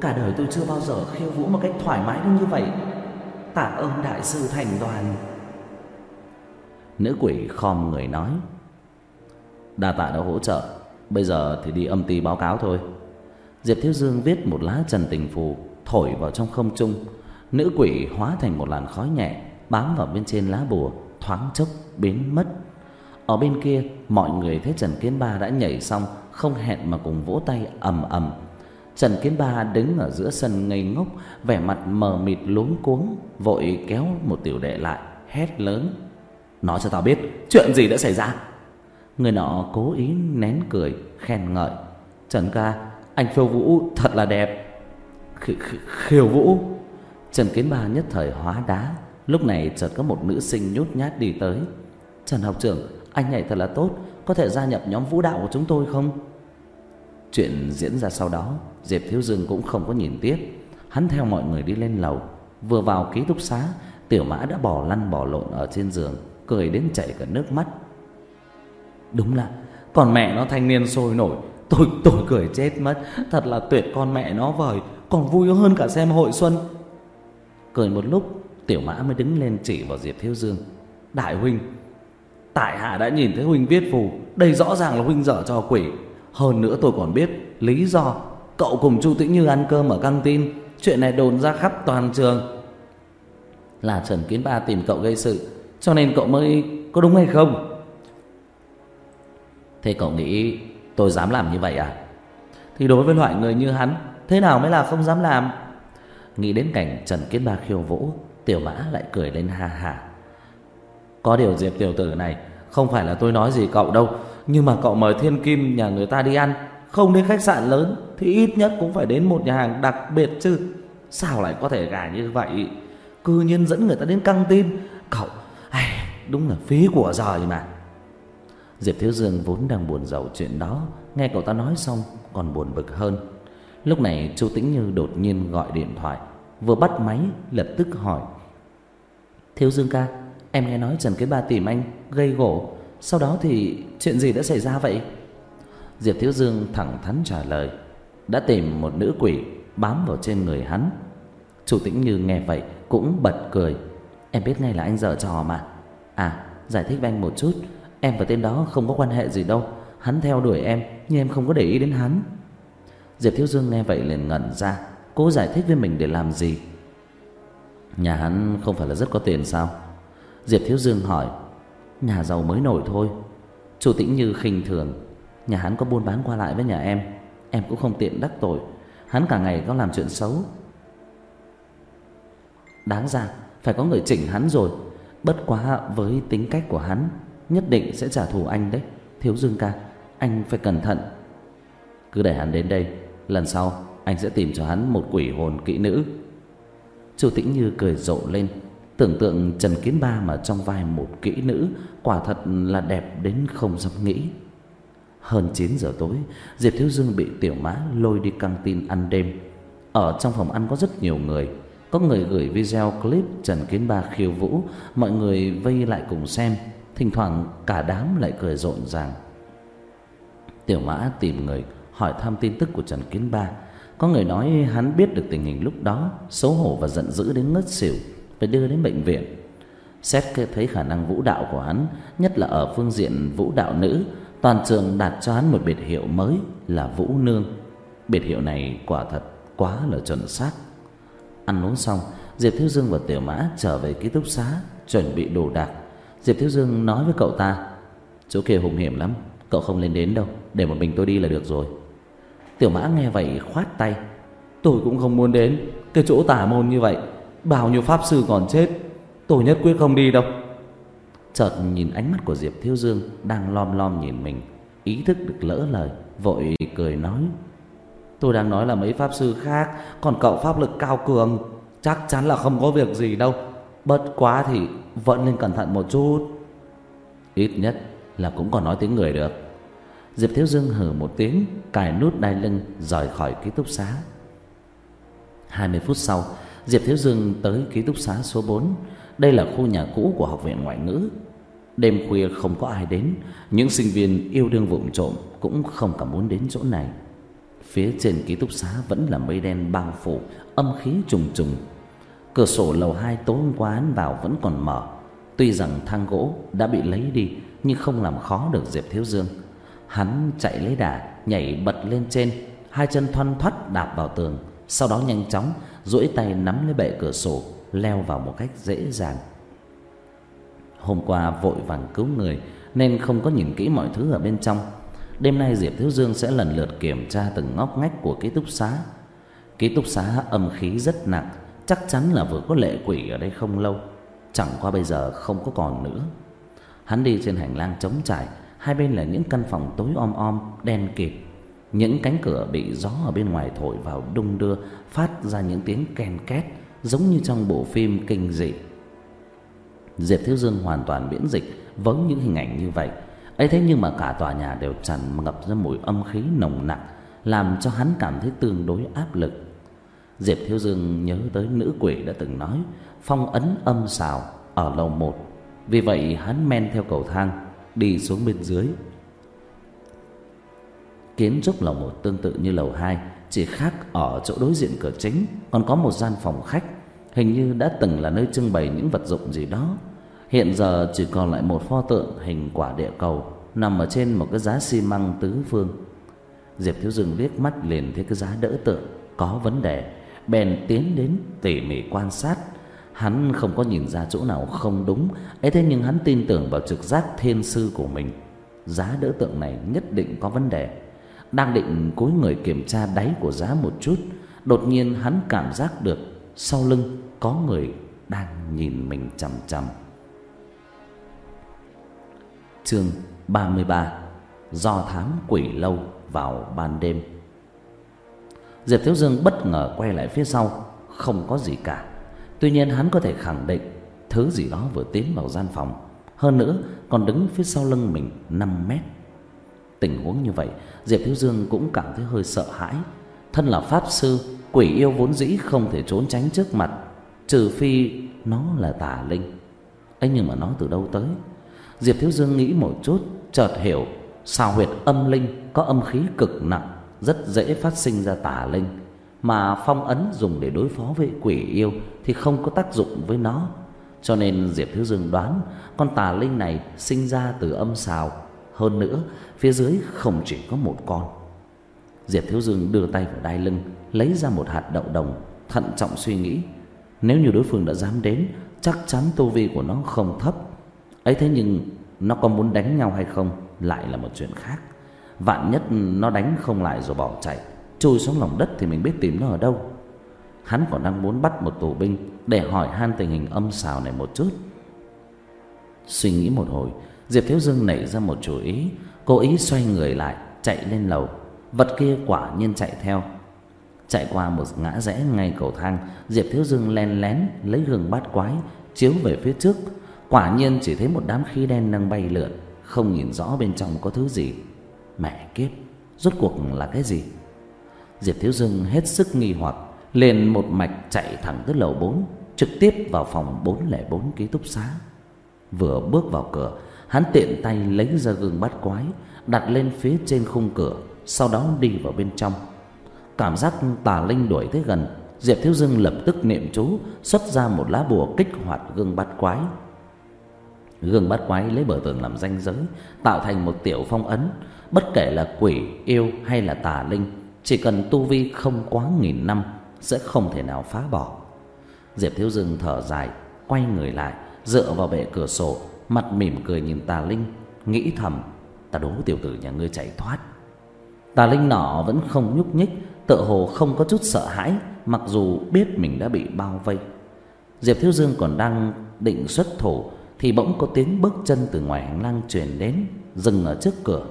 Cả đời tôi chưa bao giờ khiêu vũ một cách thoải mái đến như vậy. Tạ ơn đại sư thành đoàn nữ quỷ khom người nói. Đa tạ đã hỗ trợ, bây giờ thì đi âm ty báo cáo thôi. Diệp thiếu dương viết một lá trần tình phù, thổi vào trong không trung. Nữ quỷ hóa thành một làn khói nhẹ, bám vào bên trên lá bùa, thoáng chốc biến mất. Ở bên kia, mọi người thấy trần kiến ba đã nhảy xong, không hẹn mà cùng vỗ tay ầm ầm. Trần kiến ba đứng ở giữa sân ngây ngốc, vẻ mặt mờ mịt luống cuống, vội kéo một tiểu đệ lại, hét lớn nói cho tao biết chuyện gì đã xảy ra. Người nọ cố ý nén cười, khen ngợi. Trần ca, anh phiêu vũ thật là đẹp. Khiêu vũ. Trần kiến ba nhất thời hóa đá. Lúc này chợt có một nữ sinh nhút nhát đi tới. Trần học trưởng, anh nhảy thật là tốt. Có thể gia nhập nhóm vũ đạo của chúng tôi không? Chuyện diễn ra sau đó, diệp thiếu dương cũng không có nhìn tiếp. Hắn theo mọi người đi lên lầu. Vừa vào ký túc xá, tiểu mã đã bỏ lăn bỏ lộn ở trên giường cười đến chảy cả nước mắt. Đúng là còn mẹ nó thanh niên sôi nổi. Tôi tôi cười chết mất. Thật là tuyệt con mẹ nó vời. Còn vui hơn cả xem hội xuân. Cười một lúc, tiểu mã mới đứng lên chỉ vào diệp thiếu dương. Đại huynh, tại hạ đã nhìn thấy huynh viết phù. Đây rõ ràng là huynh dở cho quỷ. Hơn nữa tôi còn biết lý do cậu cùng chu tĩnh như ăn cơm ở căng tin. Chuyện này đồn ra khắp toàn trường. Là trần kiến ba tìm cậu gây sự cho nên cậu mới có đúng hay không? Thế cậu nghĩ tôi dám làm như vậy à? Thì đối với loại người như hắn, thế nào mới là không dám làm? Nghĩ đến cảnh trần kiến ba khiêu vũ, tiểu mã lại cười lên ha ha. Có điều diệp tiểu tử này, không phải là tôi nói gì cậu đâu, nhưng mà cậu mời thiên kim nhà người ta đi ăn, không đến khách sạn lớn thì ít nhất cũng phải đến một nhà hàng đặc biệt chứ. Sao lại có thể gà như vậy? Cư nhiên dẫn người ta đến căng tin. Cậu đúng là phí của giời mà diệp thiếu dương vốn đang buồn rầu chuyện đó, nghe cậu ta nói xong còn buồn bực hơn. Lúc này chu tĩnh như đột nhiên gọi điện thoại, vừa bắt máy lập tức hỏi, Thiếu Dương ca, Em nghe nói Trần cái Ba tìm anh gây gỗ, Sau đó thì chuyện gì đã xảy ra vậy? Diệp Thiếu Dương thẳng thắn trả lời, Đã tìm một nữ quỷ bám vào trên người hắn. Chủ tĩnh Như nghe vậy cũng bật cười, Em biết ngay là anh dở trò mà. À giải thích với anh một chút. Em và tên đó không có quan hệ gì đâu. Hắn theo đuổi em, Nhưng em không có để ý đến hắn. Diệp Thiếu Dương nghe vậy liền ngẩn ra. Cố giải thích với mình để làm gì? Nhà hắn không phải là rất có tiền sao? Diệp Thiếu Dương hỏi. Nhà giàu mới nổi thôi. Chủ tĩnh Như khinh thường. Nhà hắn có buôn bán qua lại với nhà em. Em cũng không tiện đắc tội. Hắn cả ngày có làm chuyện xấu. Đáng ra, phải có người chỉnh hắn rồi. Bất quá với tính cách của hắn, Nhất định sẽ trả thù anh đấy, Thiếu Dương ca. Anh phải cẩn thận. Cứ để hắn đến đây, Lần sau anh sẽ tìm cho hắn một quỷ hồn kỹ nữ. Chu Tĩnh Như cười rộ lên, Tưởng tượng Trần Kiến Ba mà trong vai một kỹ nữ, Quả thật là đẹp đến không dám nghĩ. Hơn 9 giờ tối, Diệp Thiếu Dương bị Tiểu Mã lôi đi căng tin ăn đêm. Ở trong phòng ăn có rất nhiều người. Có người gửi video clip Trần Kiến Ba khiêu vũ, Mọi người vây lại cùng xem, Thỉnh thoảng cả đám lại cười rộn ràng. Tiểu Mã tìm người hỏi thăm tin tức của Trần Kiến Ba. Có người nói hắn biết được tình hình lúc đó, Xấu hổ và giận dữ đến ngất xỉu, Phải đưa đến bệnh viện. Xét thấy khả năng vũ đạo của hắn, Nhất là ở phương diện vũ đạo nữ, Toàn trường đặt cho hắn một biệt hiệu mới Là Vũ Nương. Biệt hiệu này quả thật quá là chuẩn xác. Ăn uống xong, Diệp Thiếu Dương và Tiểu Mã trở về ký túc xá, Chuẩn bị đồ đạc. Diệp Thiếu Dương nói với cậu ta, Chỗ kia hùng hiểm lắm, Cậu không lên đến đâu, Để một mình tôi đi là được rồi. Tiểu mã nghe vậy khoát tay, Tôi cũng không muốn đến, Cái chỗ tà môn như vậy, Bao nhiêu pháp sư còn chết, Tôi nhất quyết không đi đâu. Chợt nhìn ánh mắt của Diệp Thiếu Dương Đang lom lom nhìn mình, Ý thức được lỡ lời, Vội cười nói Tôi đang nói là mấy pháp sư khác, Còn cậu pháp lực cao cường, Chắc chắn là không có việc gì đâu. Bất quá thì vẫn nên cẩn thận một chút. Ít nhất là cũng còn nói tiếng người được. Diệp Thiếu Dương hừ một tiếng, Cài nút đai lưng rời khỏi ký túc xá. 20 phút sau, Diệp Thiếu Dương tới ký túc xá số 4 Đây là khu nhà cũ của học viện ngoại ngữ. Đêm khuya không có ai đến, Những sinh viên yêu đương vụng trộm Cũng không cảm muốn đến chỗ này. Phía trên ký túc xá vẫn là mây đen bao phủ, Âm khí trùng trùng. Cửa sổ lầu 2 tối hôm qua hắn vào vẫn còn mở. Tuy rằng thang gỗ đã bị lấy đi, Nhưng không làm khó được Diệp Thiếu Dương. Hắn chạy lấy đà, Nhảy bật lên trên, Hai chân thoăn thoắt đạp vào tường, Sau đó nhanh chóng duỗi tay nắm lấy bệ cửa sổ, Leo vào một cách dễ dàng. Hôm qua vội vàng cứu người, Nên không có nhìn kỹ mọi thứ ở bên trong. Đêm nay Diệp Thiếu Dương sẽ lần lượt kiểm tra từng ngóc ngách của ký túc xá. Ký túc xá âm khí rất nặng Chắc chắn là vừa có lệ quỷ ở đây không lâu. Chẳng qua bây giờ không có còn nữa. Hắn đi trên hành lang trống trải Hai bên là những căn phòng tối om om, đen kịt. Những cánh cửa bị gió ở bên ngoài thổi vào đung đưa Phát ra những tiếng ken két Giống như trong bộ phim kinh dị. Diệp Thiếu Dương hoàn toàn miễn dịch với những hình ảnh như vậy ấy thế nhưng mà cả tòa nhà đều tràn ngập ra mùi âm khí nồng nặc Làm cho hắn cảm thấy tương đối áp lực Diệp Thiếu Dương nhớ tới nữ quỷ đã từng nói Phong ấn âm xào ở lầu một Vì vậy hắn men theo cầu thang đi xuống bên dưới. Kiến trúc lầu một tương tự như lầu hai, chỉ khác ở chỗ đối diện cửa chính còn có một gian phòng khách, hình như đã từng là nơi trưng bày những vật dụng gì đó. Hiện giờ chỉ còn lại một pho tượng hình quả địa cầu nằm ở trên một cái giá xi măng tứ phương. Diệp Thiếu Dương liếc mắt liền thấy cái giá đỡ tượng có vấn đề, bèn tiến đến tỉ mỉ quan sát. Hắn không có nhìn ra chỗ nào không đúng. Ấy thế nhưng hắn tin tưởng vào trực giác thiên sư của mình. Giá đỡ tượng này nhất định có vấn đề. Đang định cúi người kiểm tra đáy của giá một chút Đột nhiên hắn cảm giác được Sau lưng có người đang nhìn mình chằm chằm. Chương 33 Do thám quỷ lâu vào ban đêm. Diệp Thiếu Dương bất ngờ quay lại phía sau, Không có gì cả. Tuy nhiên hắn có thể khẳng định Thứ gì đó vừa tiến vào gian phòng. Hơn nữa, còn đứng phía sau lưng mình 5 mét. Tình huống như vậy, Diệp Thiếu Dương cũng cảm thấy hơi sợ hãi. Thân là Pháp Sư, Quỷ yêu vốn dĩ không thể trốn tránh trước mặt, Trừ phi nó là tà linh. Ấy nhưng mà nó từ đâu tới? Diệp thiếu dương nghĩ một chút, chợt hiểu sao huyệt âm linh có âm khí cực nặng, rất dễ phát sinh ra tà linh. Mà phong ấn dùng để đối phó với quỷ yêu thì không có tác dụng với nó. Cho nên diệp thiếu dương đoán con tà linh này sinh ra từ âm xào. Hơn nữa, phía dưới không chỉ có một con. Diệp thiếu dương đưa tay vào đai lưng, lấy ra một hạt đậu đồng, thận trọng suy nghĩ. Nếu như đối phương đã dám đến, chắc chắn tu vi của nó không thấp ấy thế nhưng nó có muốn đánh nhau hay không lại là một chuyện khác. Vạn nhất nó đánh không lại rồi bỏ chạy, chui xuống lòng đất thì mình biết tìm nó ở đâu. Hắn còn đang muốn bắt một tù binh để hỏi han tình hình âm xào này một chút. Suy nghĩ một hồi, diệp thiếu dương nảy ra một chủ ý, cố ý xoay người lại, chạy lên lầu. Vật kia quả nhiên chạy theo. Chạy qua một ngã rẽ ngay cầu thang, diệp thiếu dương len lén lấy gương bát quái chiếu về phía trước quả nhiên chỉ thấy một đám khí đen đang bay lượn, không nhìn rõ bên trong có thứ gì. Mẹ kiếp, rốt cuộc là cái gì? Diệp thiếu dương hết sức nghi hoặc, liền một mạch chạy thẳng tới lầu bốn, trực tiếp vào phòng bốn lẻ bốn ký túc xá. Vừa bước vào cửa, hắn tiện tay lấy ra gương bát quái, đặt lên phía trên khung cửa, sau đó đi vào bên trong. Cảm giác tà linh đuổi tới gần, diệp thiếu dương lập tức niệm chú, xuất ra một lá bùa kích hoạt gương bát quái gương bát quái lấy bờ tường làm ranh giới, tạo thành một tiểu phong ấn, bất kể là quỷ, yêu hay là tà linh, chỉ cần tu vi không quá nghìn năm sẽ không thể nào phá bỏ. Diệp thiếu dương thở dài, quay người lại, dựa vào bệ cửa sổ, mặt mỉm cười nhìn tà linh, nghĩ thầm, ta đố tiểu tử nhà ngươi chạy thoát. Tà linh nọ vẫn không nhúc nhích, tựa hồ không có chút sợ hãi, mặc dù biết mình đã bị bao vây. Diệp thiếu dương còn đang định xuất thủ thì bỗng có tiếng bước chân từ ngoài hành lang truyền đến, dừng ở trước cửa.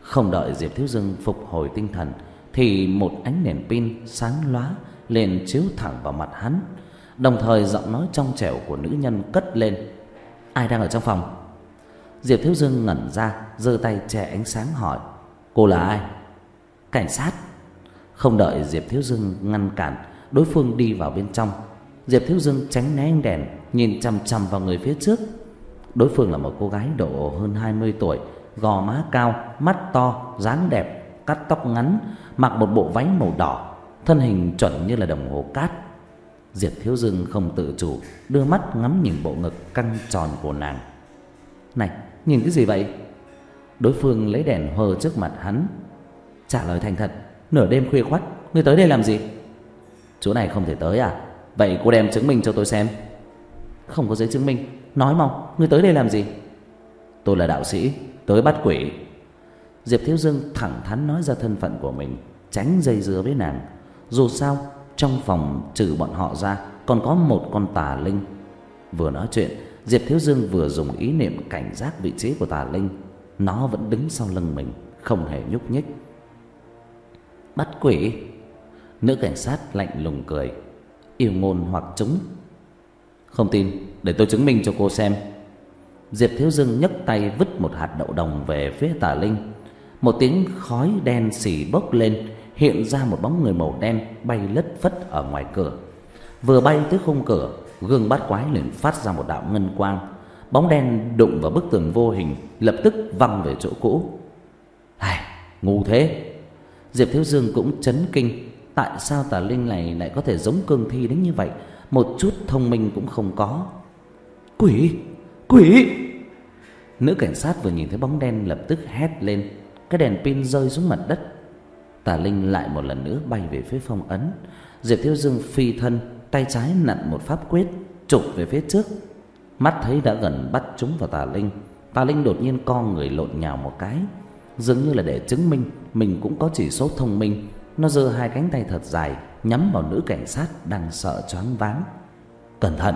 Không đợi diệp thiếu dương phục hồi tinh thần, thì một ánh đèn pin sáng lóa lên chiếu thẳng vào mặt hắn, đồng thời giọng nói trong trẻo của nữ nhân cất lên. Ai đang ở trong phòng? Diệp thiếu dương ngẩn ra, giơ tay che ánh sáng hỏi. Cô là ai? Cảnh sát. Không đợi diệp thiếu dương ngăn cản, đối phương đi vào bên trong. Diệp thiếu dương tránh né ánh đèn, nhìn chằm chằm vào người phía trước đối phương là một cô gái độ hơn hai mươi tuổi, gò má cao, mắt to, dáng đẹp, cắt tóc ngắn, mặc một bộ váy màu đỏ, thân hình chuẩn như là đồng hồ cát. Diệp thiếu dương không tự chủ, đưa mắt ngắm nhìn bộ ngực căng tròn của nàng. Này, nhìn cái gì vậy? Đối phương lấy đèn hờ trước mặt hắn. Trả lời thành thật, nửa đêm khuya khoắt, ngươi tới đây làm gì? Chỗ này không thể tới à? Vậy cô đem chứng minh cho tôi xem. Không có giấy chứng minh nói mau, ngươi tới đây làm gì? Tôi là đạo sĩ, tới bắt quỷ. Diệp thiếu dương thẳng thắn nói ra thân phận của mình, tránh dây dưa với nàng. Dù sao, trong phòng trừ bọn họ ra, còn có một con tà linh. Vừa nói chuyện, diệp thiếu dương vừa dùng ý niệm cảnh giác vị trí của tà linh. Nó vẫn đứng sau lưng mình, không hề nhúc nhích. Bắt quỷ? Nữ cảnh sát lạnh lùng cười. Yêu ngôn hoặc chúng không tin, để tôi chứng minh cho cô xem. Diệp thiếu dương nhấc tay vứt một hạt đậu đồng về phía tà linh. Một tiếng khói đen xì bốc lên, hiện ra một bóng người màu đen bay lất phất ở ngoài cửa. Vừa bay tới khung cửa, gương bát quái liền phát ra một đạo ngân quang. Bóng đen đụng vào bức tường vô hình, lập tức văng về chỗ cũ. Hài ngu thế. Diệp thiếu dương cũng chấn kinh, tại sao tà linh này lại có thể giống cương thi đến như vậy? Một chút thông minh cũng không có. Quỷ quỷ. Nữ cảnh sát vừa nhìn thấy bóng đen lập tức hét lên. Cái đèn pin rơi xuống mặt đất. Tà linh lại một lần nữa bay về phía phong ấn. Diệp thiếu dương phi thân, tay trái nặn một pháp quyết, chụp về phía trước. Mắt thấy đã gần bắt chúng vào tà linh. Tà linh đột nhiên co người lộn nhào một cái. Dường như là để chứng minh mình cũng có chỉ số thông minh nó giơ hai cánh tay thật dài, nhắm vào nữ cảnh sát đang sợ choáng váng. Cẩn thận!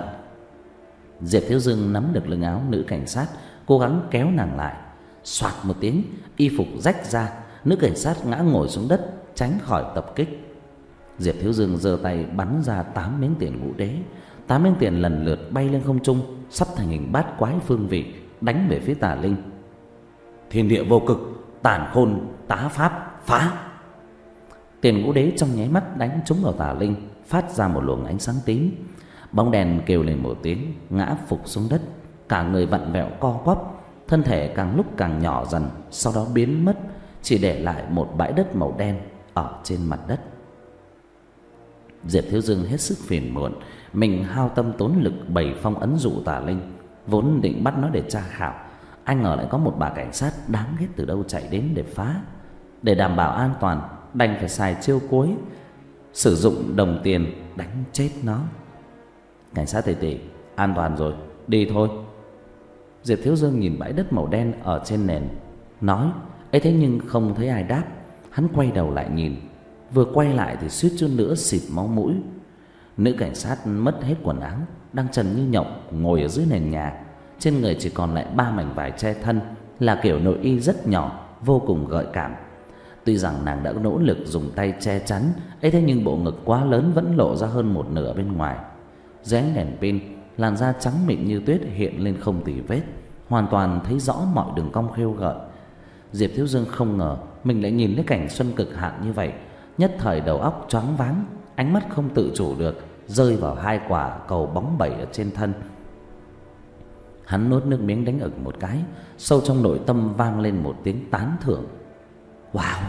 Diệp thiếu dương nắm được lưng áo nữ cảnh sát, cố gắng kéo nàng lại. Soạt một tiếng, y phục rách ra, nữ cảnh sát ngã ngồi xuống đất, tránh khỏi tập kích. Diệp thiếu dương giơ tay bắn ra tám miếng tiền ngũ đế. Tám miếng tiền lần lượt bay lên không trung, sắp thành hình bát quái phương vị, đánh về phía tà linh. Thiên địa vô cực, tàn khôn, tá pháp, phá! Tiền ngũ đế trong nháy mắt đánh trúng vào tà linh, phát ra một luồng ánh sáng tím. Bóng đèn kêu lên một tiếng, ngã phục xuống đất. Cả người vặn vẹo co quắp, Thân thể càng lúc càng nhỏ dần, Sau đó biến mất, Chỉ để lại một bãi đất màu đen Ở trên mặt đất. Diệp Thiếu Dương hết sức phiền muộn, Mình hao tâm tốn lực bày phong ấn dụ tà linh, Vốn định bắt nó để tra khảo. Anh ngờ lại có một bà cảnh sát đáng ghét từ đâu chạy đến để phá, Để đảm bảo an toàn. Đành phải xài chiêu cuối, Sử dụng đồng tiền đánh chết nó. Cảnh sát tỉ tỉ An toàn rồi, Đi thôi. Diệp Thiếu Dương nhìn bãi đất màu đen ở trên nền, Nói ấy thế nhưng không thấy ai đáp. Hắn quay đầu lại nhìn, Vừa quay lại thì suýt chút nữa xịt máu mũi. Nữ cảnh sát mất hết quần áo, Đang trần như nhộng, Ngồi ở dưới nền nhà. Trên người chỉ còn lại ba mảnh vải che thân, Là kiểu nội y rất nhỏ, Vô cùng gợi cảm. Tuy rằng nàng đã nỗ lực dùng tay che chắn, ấy thế nhưng bộ ngực quá lớn Vẫn lộ ra hơn một nửa bên ngoài. Dưới ánh đèn pin, Làn da trắng mịn như tuyết hiện lên không tì vết, Hoàn toàn thấy rõ mọi đường cong khêu gợi. Diệp Thiếu Dương không ngờ Mình lại nhìn thấy cảnh xuân cực hạn như vậy, Nhất thời đầu óc choáng váng, Ánh mắt không tự chủ được, Rơi vào hai quả cầu bóng bẩy ở trên thân. Hắn nuốt nước miếng đánh ực một cái, Sâu trong nội tâm vang lên một tiếng tán thưởng. Wow.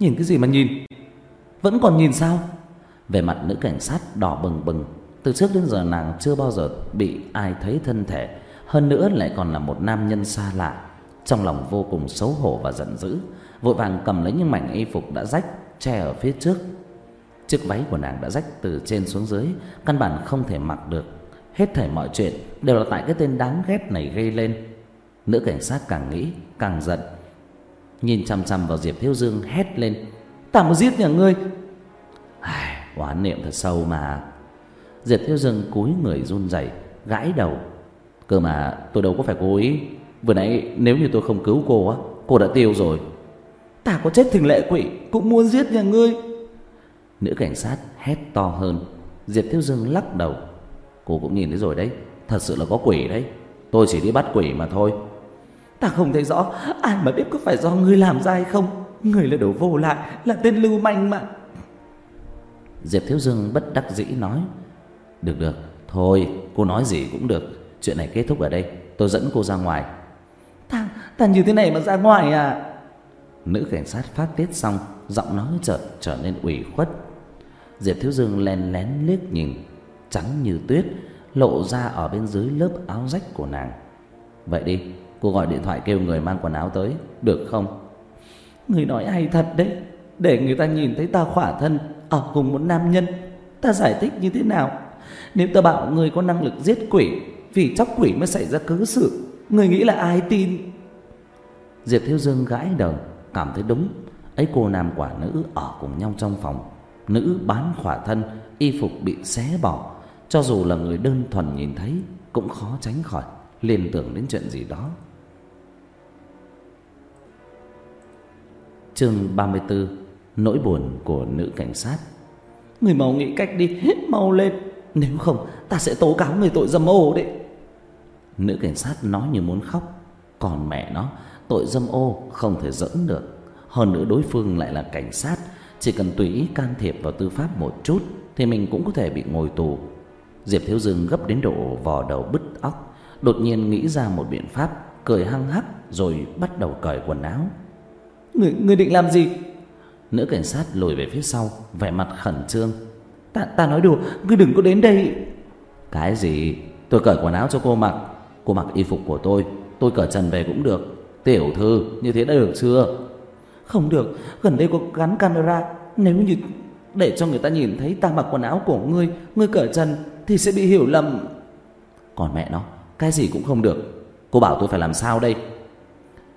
Nhìn cái gì mà nhìn? Vẫn còn nhìn sao? Về mặt nữ cảnh sát đỏ bừng bừng, Từ trước đến giờ nàng chưa bao giờ bị ai thấy thân thể, Hơn nữa lại còn là một nam nhân xa lạ. Trong lòng vô cùng xấu hổ và giận dữ, Vội vàng cầm lấy những mảnh y phục đã rách, Che ở phía trước. Chiếc váy của nàng đã rách từ trên xuống dưới, Căn bản không thể mặc được. Hết thảy mọi chuyện đều là tại cái tên đáng ghét này gây lên. Nữ cảnh sát càng nghĩ, càng giận Nhìn chằm chằm vào Diệp Thiếu Dương hét lên. Ta muốn giết nhà ngươi. Ai, Oán niệm thật sâu mà. Diệp Thiếu Dương cúi người run rẩy Gãi đầu. Cơ mà tôi đâu có phải cố ý Vừa nãy nếu như tôi không cứu cô á Cô đã tiêu rồi. Ta có chết thình lệ quỷ Cũng muốn giết nhà ngươi. Nữ cảnh sát hét to hơn. Diệp Thiếu Dương lắc đầu. Cô cũng nhìn thấy rồi đấy Thật sự là có quỷ đấy. Tôi chỉ đi bắt quỷ mà thôi Ta không thấy rõ Ai mà biết có phải do ngươi làm ra hay không. Người là đồ vô lại Là tên lưu manh mà. Diệp Thiếu Dương bất đắc dĩ nói Được được Thôi cô nói gì cũng được. Chuyện này kết thúc ở đây Tôi dẫn cô ra ngoài. Ta, ta như thế này mà ra ngoài à? Nữ cảnh sát phát tiết xong Giọng nói chợt trở nên ủy khuất. Diệp Thiếu Dương len lén liếc nhìn Trắng như tuyết Lộ ra ở bên dưới lớp áo rách của nàng. Vậy đi Cô gọi điện thoại kêu người mang quần áo tới. Được không? Người nói hay thật đấy. Để người ta nhìn thấy ta khỏa thân Ở cùng một nam nhân, Ta giải thích như thế nào? Nếu ta bảo người có năng lực giết quỷ, Vì chóc quỷ mới xảy ra cớ sự, Người nghĩ là ai tin? Diệp Thiếu Dương gãi đầu, Cảm thấy đúng. Ấy cô nam quả nữ ở cùng nhau trong phòng. Nữ bán khỏa thân, Y phục bị xé bỏ. Cho dù là người đơn thuần nhìn thấy, Cũng khó tránh khỏi. Liên tưởng đến chuyện gì đó. Chương 34 Nỗi buồn của nữ cảnh sát. Người mau nghĩ cách đi Mau lên. Nếu không, ta sẽ tố cáo người tội dâm ô đấy. Nữ cảnh sát nói như muốn khóc. Còn mẹ nó, Tội dâm ô không thể dẫn được. Hơn nữa đối phương lại là cảnh sát. Chỉ cần tùy ý can thiệp vào tư pháp một chút, Thì mình cũng có thể bị ngồi tù. Diệp Thiếu Dương gấp đến độ vò đầu bứt óc. Đột nhiên nghĩ ra một biện pháp, Cười hăng hắc, rồi bắt đầu cởi quần áo. Người, người định làm gì? Nữ cảnh sát lùi về phía sau Vẻ mặt khẩn trương. Ta, ta nói đùa Ngươi đừng có đến đây. Cái gì? Tôi cởi quần áo cho cô mặc. Cô mặc y phục của tôi Tôi cởi trần về cũng được. Tiểu thư như thế đã được chưa? Không được Gần đây có gắn camera. Nếu như để cho người ta nhìn thấy ta mặc quần áo của ngươi Ngươi cởi trần Thì sẽ bị hiểu lầm. Còn mẹ nó Cái gì cũng không được. Cô bảo tôi phải làm sao đây?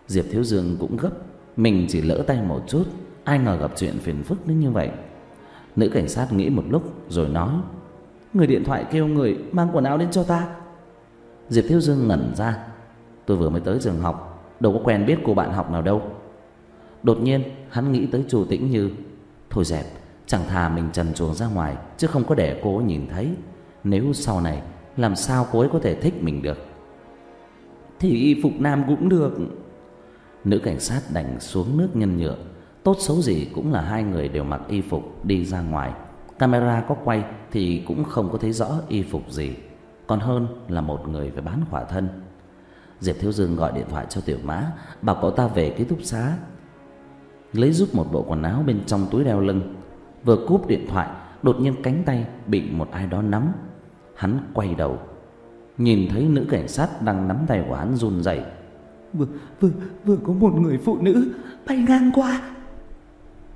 Diệp Thiếu Dương cũng gấp mình chỉ lỡ tay một chút, Ai ngờ gặp chuyện phiền phức đến như vậy. Nữ cảnh sát nghĩ một lúc rồi nói, Người điện thoại kêu người mang quần áo đến cho ta. Diệp Thiếu Dương ngẩn ra. Tôi vừa mới tới trường học, Đâu có quen biết cô bạn học nào đâu. Đột nhiên, hắn nghĩ tới Chu Tĩnh Như. Thôi dẹp, Chẳng thà mình trần chuồng ra ngoài, Chứ không có để cô ấy nhìn thấy. Nếu sau này, Làm sao cô ấy có thể thích mình được? Thì y phục nam cũng được. Nữ cảnh sát đành xuống nước nhân nhựa Tốt xấu gì cũng là hai người đều mặc y phục đi ra ngoài Camera có quay thì cũng không có thấy rõ y phục gì còn hơn là một người phải bán khỏa thân. Diệp Thiếu Dương gọi điện thoại cho Tiểu Mã, bảo cậu ta về ký túc xá. Lấy giúp một bộ quần áo bên trong túi đeo lưng. Vừa cúp điện thoại, đột nhiên cánh tay bị một ai đó nắm. Hắn quay đầu, nhìn thấy nữ cảnh sát đang nắm tay của hắn run rẩy. Vừa vừa vừa có một người phụ nữ bay ngang qua.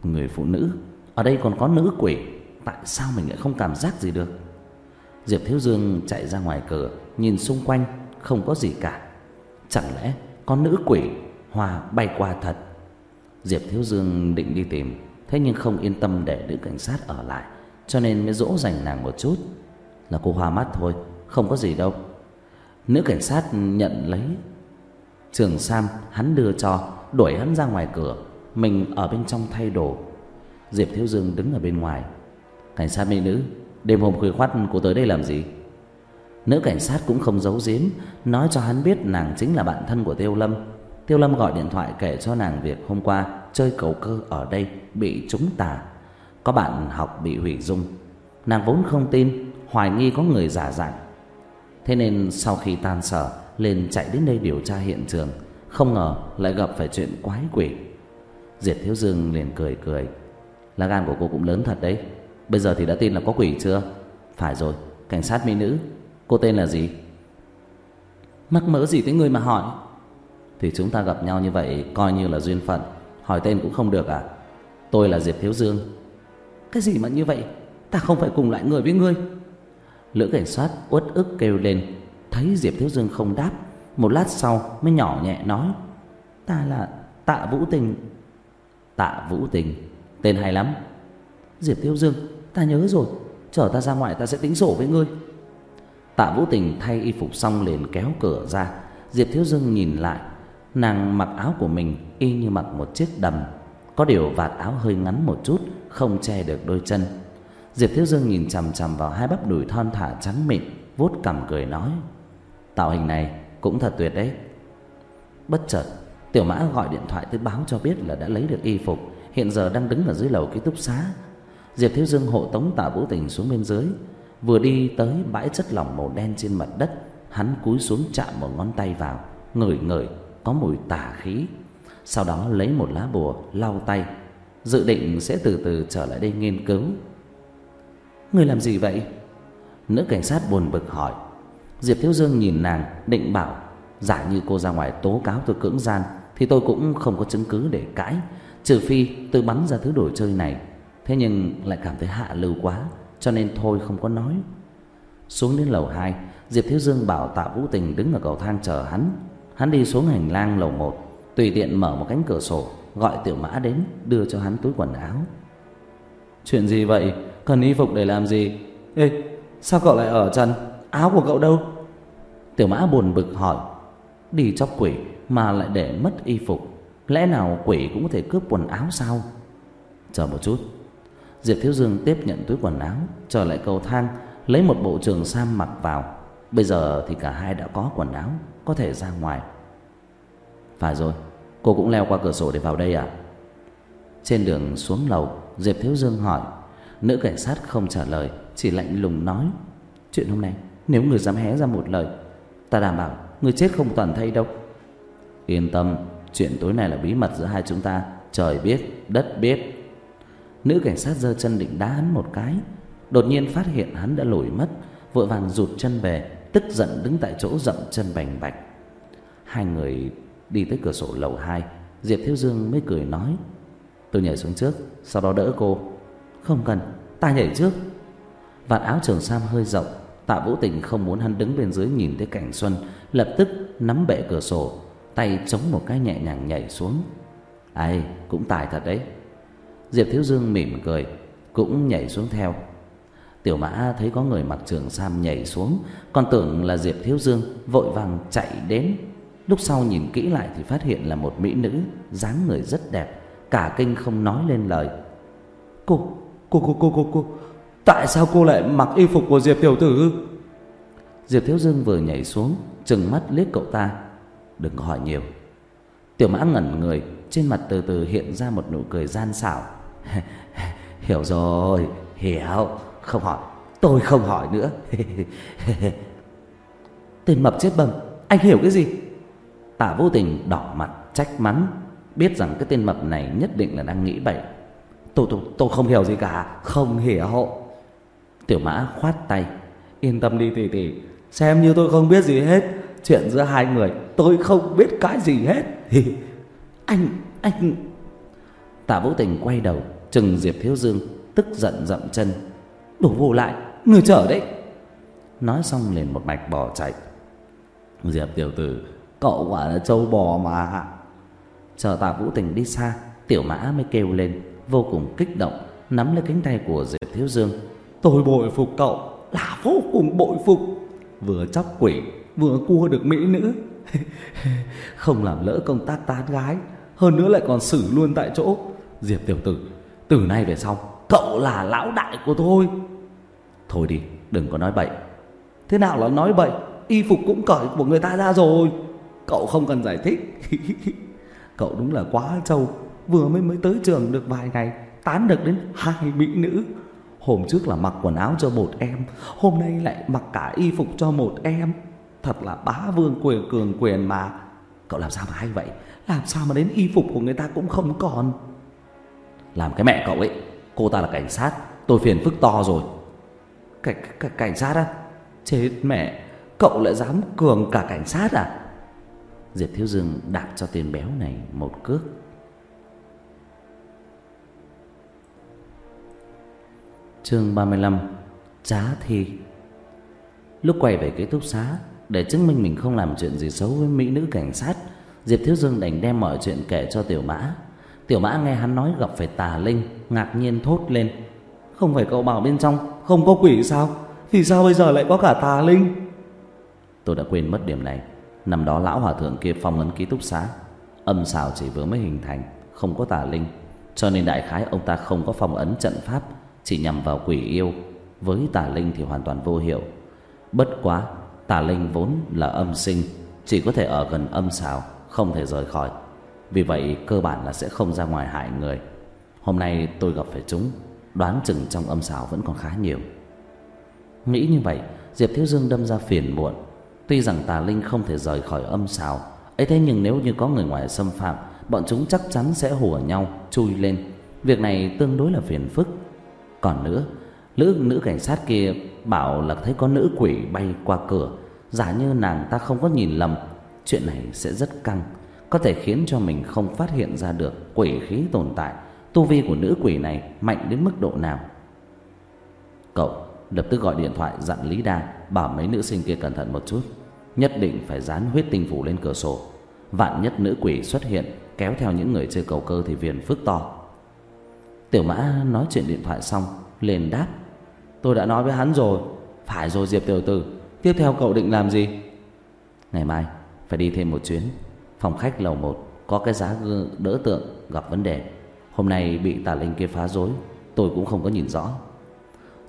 Người phụ nữ, ở đây còn có nữ quỷ, tại sao mình lại không cảm giác gì được? Diệp Thiếu Dương chạy ra ngoài cửa, nhìn xung quanh không có gì cả. Chẳng lẽ có nữ quỷ hòa bay qua thật? Diệp Thiếu Dương định đi tìm, thế nhưng không yên tâm để nữ cảnh sát ở lại, cho nên mới dỗ dành nàng một chút. Là cô hoa mắt thôi, không có gì đâu. Nữ cảnh sát nhận lấy trường sam hắn đưa cho, đuổi hắn ra ngoài cửa, mình ở bên trong thay đồ. Diệp Thiếu Dương đứng ở bên ngoài. Cảnh sát mỹ nữ, đêm hôm khuya khoắt cô tới đây làm gì? Nữ cảnh sát cũng không giấu giếm, nói cho hắn biết nàng chính là bạn thân của Tiêu Lâm. Tiêu Lâm gọi điện thoại kể cho nàng việc hôm qua chơi cầu cơ ở đây bị trúng tà, có bạn học bị hủy dung. Nàng vốn không tin, hoài nghi có người giả dạng. Thế nên sau khi tan sở, liền chạy đến đây điều tra hiện trường, không ngờ lại gặp phải chuyện quái quỷ. Diệp Thiếu Dương liền cười cười, lá gan của cô cũng lớn thật đấy. Bây giờ thì đã tin là có quỷ chưa? Phải rồi, cảnh sát mỹ nữ, cô tên là gì? Mắc mỡ gì tới người mà hỏi? Thì chúng ta gặp nhau như vậy coi như là duyên phận, hỏi tên cũng không được à? Tôi là Diệp Thiếu Dương. Cái gì mà như vậy? Ta không phải cùng loại người với ngươi. Lữ cảnh sát uất ức kêu lên, thấy Diệp Thiếu Dương không đáp, một lát sau mới nhỏ nhẹ nói: "Ta là Tạ Vũ Tình." Tạ Vũ Tình, tên hay lắm. Diệp Thiếu Dương, ta nhớ rồi, chở ta ra ngoài ta sẽ tính sổ với ngươi. Tạ Vũ Tình thay y phục xong liền kéo cửa ra, Diệp Thiếu Dương nhìn lại, nàng mặc áo của mình y như mặc một chiếc đầm, có điều vạt áo hơi ngắn một chút, không che được đôi chân. Diệp Thiếu Dương nhìn chằm chằm vào hai bắp đùi thon thả trắng mịn, vuốt cằm cười nói: "Tạo hình này cũng thật tuyệt đấy." Bất chợt, Tiểu Mã gọi điện thoại tới báo cho biết là đã lấy được y phục, hiện giờ đang đứng ở dưới lầu ký túc xá. Diệp Thiếu Dương hộ tống Tạ Vũ Tình xuống bên dưới, vừa đi tới bãi chất lỏng màu đen trên mặt đất, hắn cúi xuống chạm một ngón tay vào, ngửi ngửi có mùi tà khí. Sau đó lấy một lá bùa lau tay, dự định sẽ từ từ trở lại đây nghiên cứu. Ngươi làm gì vậy? Nữ cảnh sát buồn bực hỏi. Diệp Thiếu Dương nhìn nàng, định bảo giả như cô ra ngoài tố cáo tôi cưỡng gian thì tôi cũng không có chứng cứ để cãi, trừ phi tôi bắn ra thứ đồ chơi này. Thế nhưng lại cảm thấy hạ lưu quá, cho nên thôi không có nói. Xuống đến lầu 2, Diệp Thiếu Dương bảo Tạ Vũ Tình đứng ở cầu thang chờ hắn. Hắn đi xuống hành lang lầu 1, tùy tiện mở một cánh cửa sổ, gọi Tiểu Mã đến đưa cho hắn túi quần áo. Chuyện gì vậy? Cần y phục để làm gì? Ê, sao cậu lại ở chân? Áo của cậu đâu? Tiểu Mã buồn bực hỏi. Đi chóc quỷ mà lại để mất y phục, lẽ nào quỷ cũng có thể cướp quần áo sao? Chờ một chút. Diệp Thiếu Dương tiếp nhận túi quần áo, trở lại cầu thang, lấy một bộ trường sam mặc vào. Bây giờ thì cả hai đã có quần áo, có thể ra ngoài. Phải rồi, cô cũng leo qua cửa sổ để vào đây à? Trên đường xuống lầu, Diệp Thiếu Dương hỏi. Nữ cảnh sát không trả lời, chỉ lạnh lùng nói: "Chuyện hôm nay, nếu người dám hé ra một lời, ta đảm bảo người chết không toàn thây đâu." Yên tâm, chuyện tối nay là bí mật giữa hai chúng ta, trời biết, đất biết. Nữ cảnh sát giơ chân định đá hắn một cái, đột nhiên phát hiện hắn đã lủi mất, vội vàng rụt chân về, tức giận đứng tại chỗ dậm chân bành bạch. Hai người đi tới cửa sổ lầu 2, Diệp Thiếu Dương mới cười nói: "Tôi nhảy xuống trước, sau đó đỡ cô." "Không cần, ta nhảy trước." Vạt áo trường sam hơi rộng, Tạ Vũ Tình không muốn hắn đứng bên dưới nhìn thấy cảnh xuân, lập tức nắm bệ cửa sổ, tay chống một cái nhẹ nhàng nhảy xuống. Ai, cũng tài thật đấy. Diệp Thiếu Dương mỉm cười, cũng nhảy xuống theo. Tiểu Mã thấy có người mặc trường sam nhảy xuống, còn tưởng là Diệp Thiếu Dương, vội vàng chạy đến. Lúc sau nhìn kỹ lại thì phát hiện là một mỹ nữ, dáng người rất đẹp, cả kinh không nói lên lời. Cô, cô, cô, cô, cô, cô, tại sao cô lại mặc y phục của Diệp Tiểu Tử? Diệp Thiếu Dương vừa nhảy xuống, trừng mắt liếc cậu ta. Đừng hỏi nhiều. Tiểu Mã ngẩn người, trên mặt từ từ hiện ra một nụ cười gian xảo. hiểu rồi, hiểu, không hỏi, tôi không hỏi nữa. Tên mập chết bầm Anh hiểu cái gì Tả vô tình đỏ mặt trách mắng Biết rằng cái tên mập này nhất định là đang nghĩ bậy Tôi, tôi, tôi không hiểu gì cả Không hiểu Tiểu mã khoát tay. Yên tâm đi tỷ tỷ Xem như tôi không biết gì hết Chuyện giữa hai người tôi không biết cái gì hết. Anh, anh. Tạ Vũ Tình quay đầu Trừng Diệp Thiếu Dương Tức giận dậm chân. Đổ vô lại, người chở đấy. Nói xong liền một mạch bỏ chạy. Diệp tiểu tử Cậu quả là trâu bò mà. Chờ Tạ Vũ Tình đi xa Tiểu mã mới kêu lên Vô cùng kích động Nắm lấy cánh tay của Diệp Thiếu Dương. Tôi bội phục cậu Là vô cùng bội phục. Vừa chóc quỷ, Vừa cua được mỹ nữ. Không làm lỡ công tác tán gái, Hơn nữa lại còn xử luôn tại chỗ. Diệp tiểu tử, Từ nay về sau, Cậu là lão đại của tôi. Thôi đi, đừng có nói bậy. Thế nào là nói bậy? Y phục cũng cởi của người ta ra rồi. Cậu không cần giải thích. Cậu đúng là quá trâu. Vừa mới mới tới trường được vài ngày, Tán được đến hai mỹ nữ. Hôm trước là mặc quần áo cho một em Hôm nay lại mặc cả y phục cho một em. Thật là bá vương quyền cường quyền mà. Cậu làm sao mà hay vậy? Làm sao mà đến y phục của người ta cũng không còn? Làm cái mẹ cậu ấy Cô ta là cảnh sát Tôi phiền phức to rồi. Cảnh, cảnh, cảnh sát á? Chết mẹ Cậu lại dám cường cả cảnh sát à? Diệp Thiếu Dương đạp cho tên béo này một cước. Chương 35 Trá thi. Lúc quay về ký túc xá, Để chứng minh mình không làm chuyện gì xấu với mỹ nữ cảnh sát, Diệp Thiếu Dương đành đem mọi chuyện kể cho Tiểu Mã. Tiểu Mã nghe hắn nói gặp phải tà linh, Ngạc nhiên thốt lên. Không phải cậu bảo bên trong không có quỷ sao? Thì sao bây giờ lại có cả tà linh? Tôi đã quên mất điểm này. Năm đó lão hòa thượng kia phong ấn ký túc xá. Âm xào chỉ vừa mới hình thành, Không có tà linh. Cho nên đại khái ông ta không có phong ấn trận pháp. Chỉ nhằm vào quỷ yêu. Với tà linh thì hoàn toàn vô hiệu. Bất quá, Tà linh vốn là âm sinh, Chỉ có thể ở gần âm xào, Không thể rời khỏi. Vì vậy, cơ bản là sẽ không ra ngoài hại người. Hôm nay tôi gặp phải chúng, Đoán chừng trong âm xào vẫn còn khá nhiều. Nghĩ như vậy, Diệp Thiếu Dương đâm ra phiền muộn. Tuy rằng tà linh không thể rời khỏi âm xào, ấy thế nhưng nếu như có người ngoài xâm phạm, Bọn chúng chắc chắn sẽ hùa nhau, Chui lên. Việc này tương đối là phiền phức. Còn nữa Nữ, nữ cảnh sát kia bảo là thấy có nữ quỷ bay qua cửa. Giả như nàng ta không có nhìn lầm Chuyện này sẽ rất căng. Có thể khiến cho mình không phát hiện ra được Quỷ khí tồn tại. Tu vi của nữ quỷ này mạnh đến mức độ nào? Cậu lập tức gọi điện thoại dặn Lý Đa Bảo mấy nữ sinh kia cẩn thận một chút. Nhất định phải dán huyết tinh phủ lên cửa sổ. Vạn nhất nữ quỷ xuất hiện Kéo theo những người chơi cầu cơ thì viền phức to. Tiểu mã nói chuyện điện thoại xong, liền đáp. Tôi đã nói với hắn rồi, Phải rồi Diệp Tiểu Tử, Tiếp theo cậu định làm gì? Ngày mai, phải đi thêm một chuyến. Phòng khách lầu 1 Có cái giá đỡ tượng, gặp vấn đề. Hôm nay bị tà linh kia phá rối, Tôi cũng không có nhìn rõ.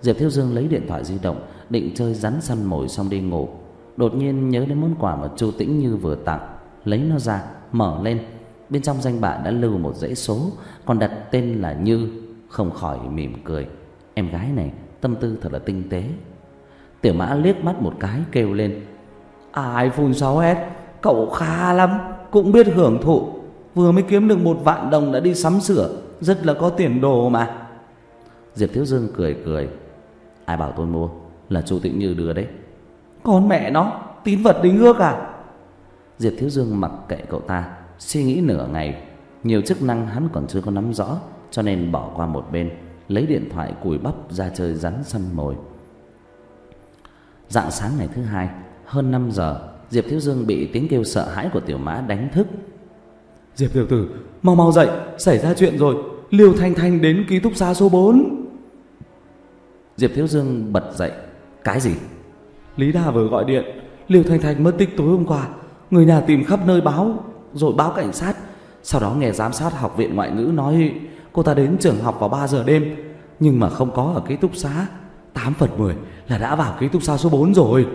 Diệp Thiếu Dương lấy điện thoại di động, Định chơi rắn săn mồi xong đi ngủ. Đột nhiên nhớ đến món quà mà Chu Tĩnh Như vừa tặng, Lấy nó ra, mở lên. Bên trong danh bạ đã lưu một dãy số, Còn đặt tên là Như, Không khỏi mỉm cười. Em gái này, tâm tư thật là tinh tế. Tiểu mã liếc mắt một cái, kêu lên iPhone 6s Cậu khá lắm, Cũng biết hưởng thụ. Vừa mới kiếm được một vạn đồng đã đi sắm sửa, Rất là có tiền đồ mà. Diệp Thiếu Dương cười cười, Ai bảo tôi mua? Là Chu tịch Như đưa đấy. Con mẹ nó, Tín vật đính ước à? Diệp Thiếu Dương mặc kệ cậu ta Suy nghĩ nửa ngày Nhiều chức năng hắn còn chưa có nắm rõ Cho nên bỏ qua một bên Lấy điện thoại cùi bắp ra chơi rắn săn mồi. Dạng sáng ngày thứ hai Hơn 5 giờ Diệp Thiếu Dương bị tiếng kêu sợ hãi của tiểu mã đánh thức. Diệp tiểu tử Mau mau dậy Xảy ra chuyện rồi Liêu Thanh Thanh đến ký túc xá số 4 Diệp Thiếu Dương bật dậy Cái gì? Lý Đà vừa gọi điện Liêu Thanh Thanh mất tích tối hôm qua Người nhà tìm khắp nơi báo rồi báo cảnh sát. Sau đó nghe giám sát học viện ngoại ngữ nói, Cô ta đến trường học vào 3 giờ đêm, Nhưng mà không có ở ký túc xá. 8 phần 10 là đã vào ký túc xá số 4 rồi.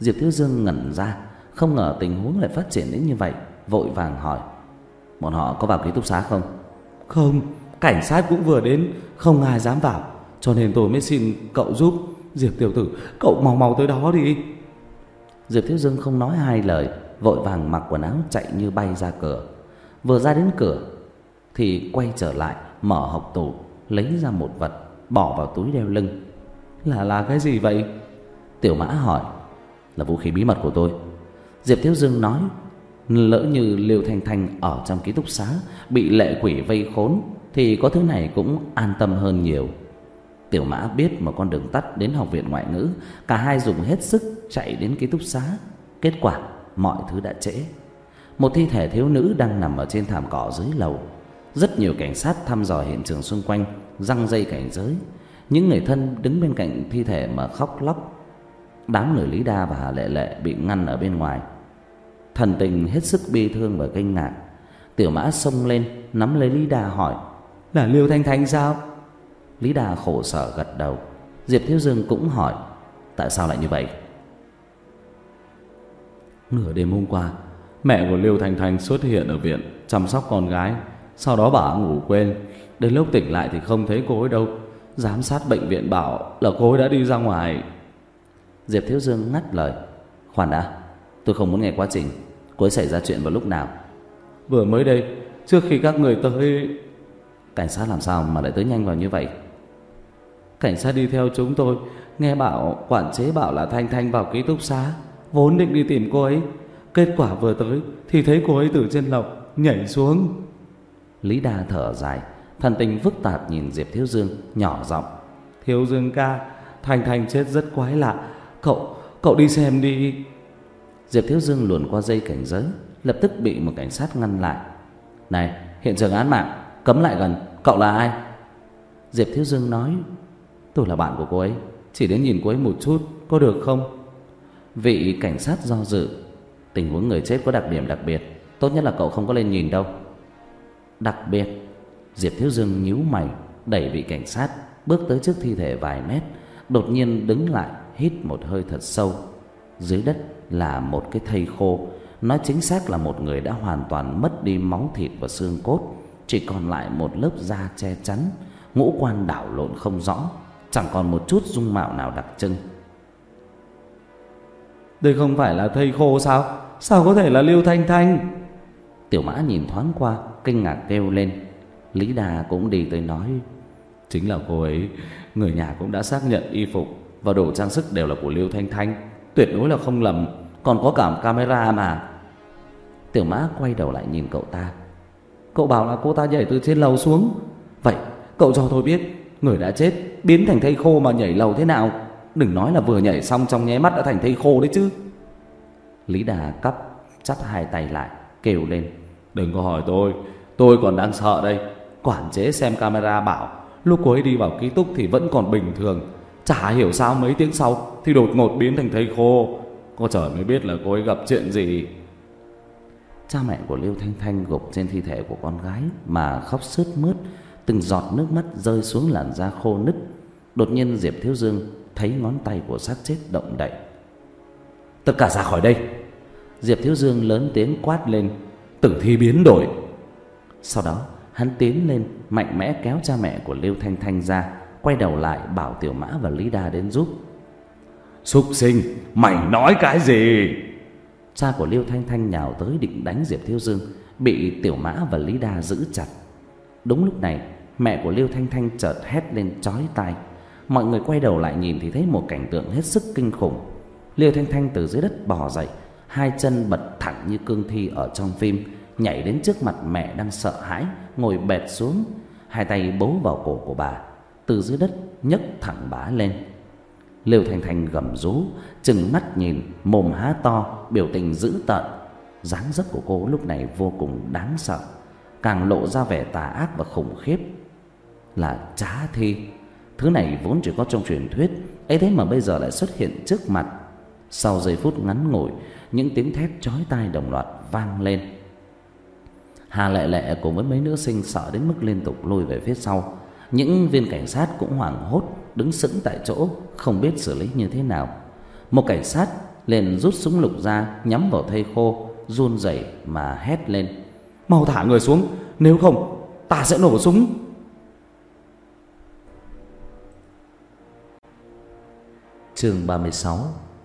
Diệp Thiếu Dương ngẩn ra, Không ngờ tình huống lại phát triển đến như vậy, Vội vàng hỏi, Bọn họ có vào ký túc xá không? Không, Cảnh sát cũng vừa đến, Không ai dám vào, Cho nên tôi mới xin cậu giúp. Diệp tiểu tử, Cậu mau mau tới đó đi. Diệp Thiếu Dương không nói hai lời Vội vàng mặc quần áo chạy như bay ra cửa. Vừa ra đến cửa Thì quay trở lại Mở hộc tủ Lấy ra một vật Bỏ vào túi đeo lưng. Là là cái gì vậy? Tiểu mã hỏi. Là vũ khí bí mật của tôi. Diệp Thiếu Dương nói Lỡ như Liêu Thanh Thanh ở trong ký túc xá Bị lệ quỷ vây khốn Thì có thứ này cũng an tâm hơn nhiều. Tiểu mã biết một con đường tắt đến học viện ngoại ngữ Cả hai dùng hết sức chạy đến ký túc xá. Kết quả mọi thứ đã trễ. Một thi thể thiếu nữ đang nằm ở trên thảm cỏ dưới lầu. Rất nhiều cảnh sát thăm dò hiện trường xung quanh, Răng dây cảnh giới. Những người thân đứng bên cạnh thi thể mà khóc lóc. Đám người Lý Đa và Hà Lệ Lệ bị ngăn ở bên ngoài. Thần tình hết sức bi thương và kinh ngạc. Tiểu mã xông lên, Nắm lấy Lý Đa hỏi, Là Liêu Thanh Thanh sao? Lý Đa khổ sở gật đầu. Diệp Thiếu Dương cũng hỏi, Tại sao lại như vậy? Nửa đêm hôm qua Mẹ của Liêu Thanh Thanh xuất hiện ở viện Chăm sóc con gái. Sau đó bà ngủ quên. Đến lúc tỉnh lại thì không thấy cô ấy đâu. Giám sát bệnh viện bảo là cô ấy đã đi ra ngoài. Diệp Thiếu Dương ngắt lời. Khoan đã Tôi không muốn nghe quá trình. Cô ấy xảy ra chuyện vào lúc nào? Vừa mới đây Trước khi các người tới. Cảnh sát làm sao mà lại tới nhanh vào như vậy? Cảnh sát đi theo chúng tôi. Nghe bảo quản chế bảo là Thanh Thanh vào ký túc xá Vốn định đi tìm cô ấy. Kết quả vừa tới Thì thấy cô ấy từ trên lầu nhảy xuống. Lý Đa thở dài Thần tình phức tạp nhìn Diệp Thiếu Dương Nhỏ giọng. Thiếu Dương ca Thanh Thanh chết rất quái lạ. Cậu, cậu đi xem đi. Diệp Thiếu Dương luồn qua dây cảnh giới Lập tức bị một cảnh sát ngăn lại. Này, hiện trường án mạng Cấm lại gần, cậu là ai? Diệp Thiếu Dương nói Tôi là bạn của cô ấy Chỉ đến nhìn cô ấy một chút, có được không Vị cảnh sát do dự. Tình huống người chết có đặc điểm đặc biệt. Tốt nhất là cậu không có lên nhìn đâu. Đặc biệt, Diệp Thiếu Dương nhíu mày, Đẩy vị cảnh sát Bước tới trước thi thể vài mét, Đột nhiên đứng lại, Hít một hơi thật sâu. Dưới đất là một cái thây khô. Nói chính xác là một người đã hoàn toàn mất đi máu thịt và xương cốt. Chỉ còn lại một lớp da che chắn, Ngũ quan đảo lộn không rõ. Chẳng còn một chút dung mạo nào đặc trưng. Đây không phải là thây khô sao? Sao có thể là Liêu Thanh Thanh? Tiểu mã nhìn thoáng qua Kinh ngạc kêu lên. Lý Đà cũng đi tới nói Chính là cô ấy. Người nhà cũng đã xác nhận y phục Và đồ trang sức đều là của Liêu Thanh Thanh. Tuyệt đối là không lầm Còn có cả camera mà. Tiểu mã quay đầu lại nhìn cậu ta. Cậu bảo là cô ta nhảy từ trên lầu xuống. Vậy cậu cho tôi biết Người đã chết biến thành thây khô mà nhảy lầu thế nào Đừng nói là vừa nhảy xong trong nháy mắt đã thành thây khô đấy chứ. Lý Đà cắp chắp hai tay lại, Kêu lên. Đừng có hỏi tôi Tôi còn đang sợ đây. Quản chế xem camera bảo, Lúc cô ấy đi vào ký túc thì vẫn còn bình thường. Chả hiểu sao mấy tiếng sau Thì đột ngột biến thành thây khô. Có trời mới biết là cô ấy gặp chuyện gì. Cha mẹ của Liêu Thanh Thanh gục trên thi thể của con gái Mà khóc sướt mướt, Từng giọt nước mắt rơi xuống làn da khô nứt. Đột nhiên Diệp Thiếu Dương Thấy ngón tay của xác chết động đậy. Tất cả ra khỏi đây. Diệp Thiếu Dương lớn tiếng quát lên Tử thi biến đổi. Sau đó hắn tiến lên Mạnh mẽ kéo cha mẹ của Liêu Thanh Thanh ra Quay đầu lại bảo Tiểu Mã và Lý Đa đến giúp. Súc sinh Mày nói cái gì? Cha của Liêu Thanh Thanh nhào tới định đánh Diệp Thiếu Dương Bị Tiểu Mã và Lý Đa giữ chặt. Đúng lúc này Mẹ của Liêu Thanh Thanh chợt hét lên chói tai Mọi người quay đầu lại nhìn thì thấy một cảnh tượng hết sức kinh khủng. Liêu Thanh Thanh từ dưới đất bò dậy, Hai chân bật thẳng như cương thi ở trong phim, Nhảy đến trước mặt mẹ đang sợ hãi, Ngồi bệt xuống, Hai tay bấu vào cổ của bà. Từ dưới đất nhấc thẳng bà lên. Liêu Thanh Thanh gầm rú Chừng mắt nhìn, Mồm há to, Biểu tình dữ tợn. Dáng dấp của cô lúc này vô cùng đáng sợ, Càng lộ ra vẻ tà ác và khủng khiếp. Là trá thi. Thứ này vốn chỉ có trong truyền thuyết, ấy thế mà bây giờ lại xuất hiện trước mặt. Sau giây phút ngắn ngủi, Những tiếng thét chói tai đồng loạt vang lên. Hà lệ lệ cùng với mấy nữ sinh sợ đến mức liên tục lùi về phía sau. Những viên cảnh sát cũng hoảng hốt, Đứng sững tại chỗ, Không biết xử lý như thế nào. Một cảnh sát liền rút súng lục ra, Nhắm vào thây khô, Run rẩy mà hét lên. Mau thả người xuống, Nếu không, ta sẽ nổ súng. Chương 36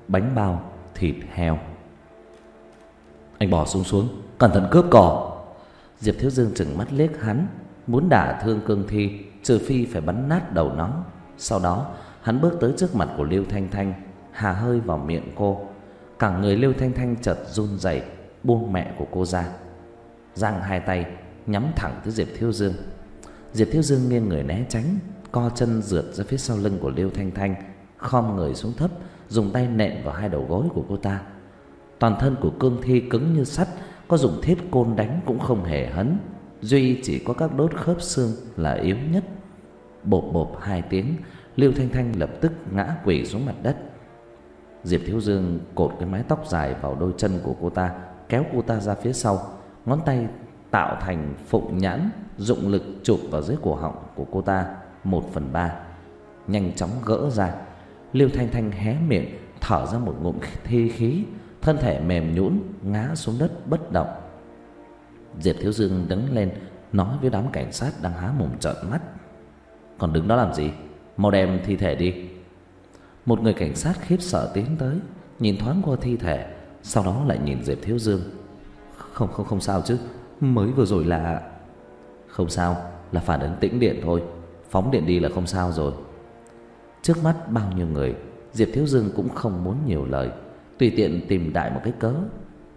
Bánh bao, thịt heo. Anh bỏ xuống xuống, Cẩn thận cướp cỏ. Diệp Thiếu Dương chừng mắt liếc hắn, Muốn đả thương cương thi, Trừ phi phải bắn nát đầu nó. Sau đó, hắn bước tới trước mặt của Liêu Thanh Thanh, Hà hơi vào miệng cô. Cả người Liêu Thanh Thanh chợt run rẩy, Buông mẹ của cô ra. Giang hai tay, nhắm thẳng tới Diệp Thiếu Dương. Diệp Thiếu Dương nghiêng người né tránh, Co chân rượt ra phía sau lưng của Liêu Thanh Thanh Khom người xuống thấp, Dùng tay nện vào hai đầu gối của cô ta. Toàn thân của cương thi cứng như sắt, Có dùng thiết côn đánh cũng không hề hấn. Duy chỉ có các đốt khớp xương là yếu nhất. Bộp bộp hai tiếng, lưu Thanh Thanh lập tức ngã quỵ xuống mặt đất. Diệp Thiếu Dương cột cái mái tóc dài vào đôi chân của cô ta, Kéo cô ta ra phía sau. Ngón tay tạo thành phụng nhãn, Dụng lực chụp vào dưới cổ họng của cô ta, Một phần ba. Nhanh chóng gỡ ra. Liêu Thanh Thanh hé miệng, Thở ra một ngụm thi khí, Thân thể mềm nhũn ngã xuống đất bất động. Diệp Thiếu Dương đứng lên, Nói với đám cảnh sát đang há mồm trợn mắt. Còn đứng đó làm gì? Mau đem thi thể đi. Một người cảnh sát khiếp sợ tiến tới, Nhìn thoáng qua thi thể, Sau đó lại nhìn Diệp Thiếu Dương. Không không không sao chứ, Mới vừa rồi là Không sao, là phản ứng tĩnh điện thôi. Phóng điện đi là không sao rồi. Trước mắt bao nhiêu người Diệp Thiếu Dương cũng không muốn nhiều lời. Tùy tiện tìm đại một cái cớ.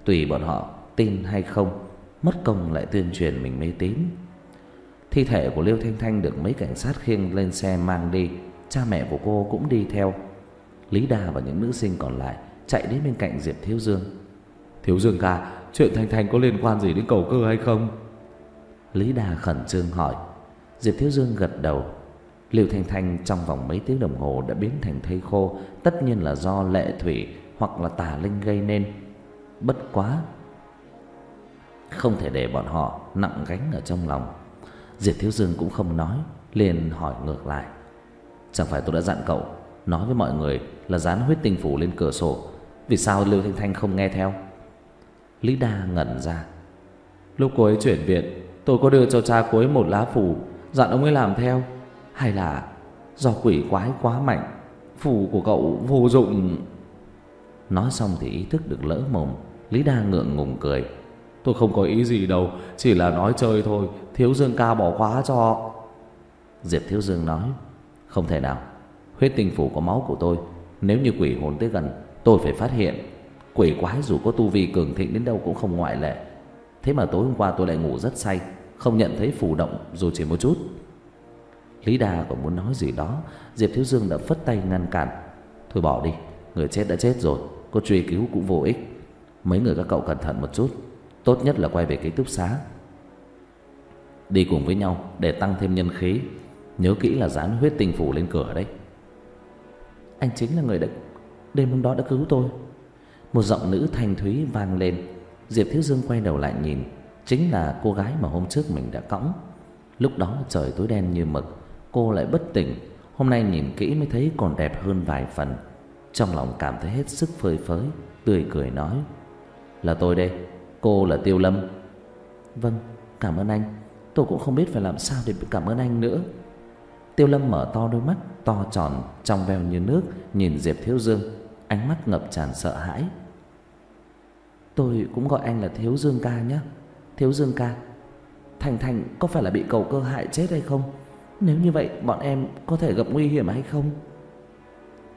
Tùy bọn họ tin hay không Mất công lại tuyên truyền mình mê tín. Thi thể của Liêu Thanh Thanh được mấy cảnh sát khiêng lên xe mang đi. Cha mẹ của cô cũng đi theo. Lý Đà và những nữ sinh còn lại Chạy đến bên cạnh Diệp Thiếu Dương. Thiếu Dương ca Chuyện Thanh Thanh có liên quan gì đến cầu cơ hay không? Lý Đà khẩn trương hỏi. Diệp Thiếu Dương gật đầu Liêu Thanh Thanh trong vòng mấy tiếng đồng hồ đã biến thành thây khô, Tất nhiên là do lệ thủy hoặc là tà linh gây nên. Bất quá, Không thể để bọn họ nặng gánh ở trong lòng. Diệp Thiếu Dương cũng không nói, liền hỏi ngược lại. Chẳng phải tôi đã dặn cậu, Nói với mọi người là dán huyết tinh phủ lên cửa sổ, Vì sao Lưu Thanh Thanh không nghe theo? Lý Đa ngẩn ra. Lúc cô ấy chuyển viện, Tôi có đưa cho cha cô ấy một lá phủ Dặn ông ấy làm theo. Hay là do quỷ quái quá mạnh, phù của cậu vô dụng? Nói xong thì ý thức được lỡ mồm, Lý Đa ngượng ngùng cười. Tôi không có ý gì đâu, Chỉ là nói chơi thôi, Thiếu Dương ca bỏ quá cho. Diệp Thiếu Dương nói, Không thể nào, Huyết tinh phủ có máu của tôi, Nếu như quỷ hồn tới gần, Tôi phải phát hiện. Quỷ quái dù có tu vi cường thịnh đến đâu cũng không ngoại lệ. Thế mà tối hôm qua tôi lại ngủ rất say, Không nhận thấy phù động, dù chỉ một chút. Lý Đà còn muốn nói gì đó, Diệp Thiếu Dương đã phất tay ngăn cản. Thôi bỏ đi, Người chết đã chết rồi, Có truy cứu cũng vô ích. Mấy người các cậu cẩn thận một chút, Tốt nhất là quay về ký túc xá. Đi cùng với nhau để tăng thêm nhân khí, Nhớ kỹ là dán huyết tinh phủ lên cửa đấy. Anh chính là người đã, Đêm hôm đó đã cứu tôi. Một giọng nữ thanh thúy vang lên. Diệp Thiếu Dương quay đầu lại nhìn, Chính là cô gái mà hôm trước mình đã cõng. Lúc đó trời tối đen như mực Cô lại bất tỉnh. Hôm nay nhìn kỹ mới thấy còn đẹp hơn vài phần. Trong lòng cảm thấy hết sức phơi phới, Tươi cười nói, Là tôi đây, Cô là Tiêu Lâm. Vâng cảm ơn anh. Tôi cũng không biết phải làm sao để cảm ơn anh nữa. Tiêu Lâm mở to đôi mắt, To tròn, trong veo như nước, Nhìn Diệp Thiếu Dương. Ánh mắt ngập tràn sợ hãi. Tôi cũng gọi anh là Thiếu Dương ca nhé. Thiếu Dương ca, Thành Thành có phải là bị cầu cơ hại chết hay không? Nếu như vậy, bọn em có thể gặp nguy hiểm hay không?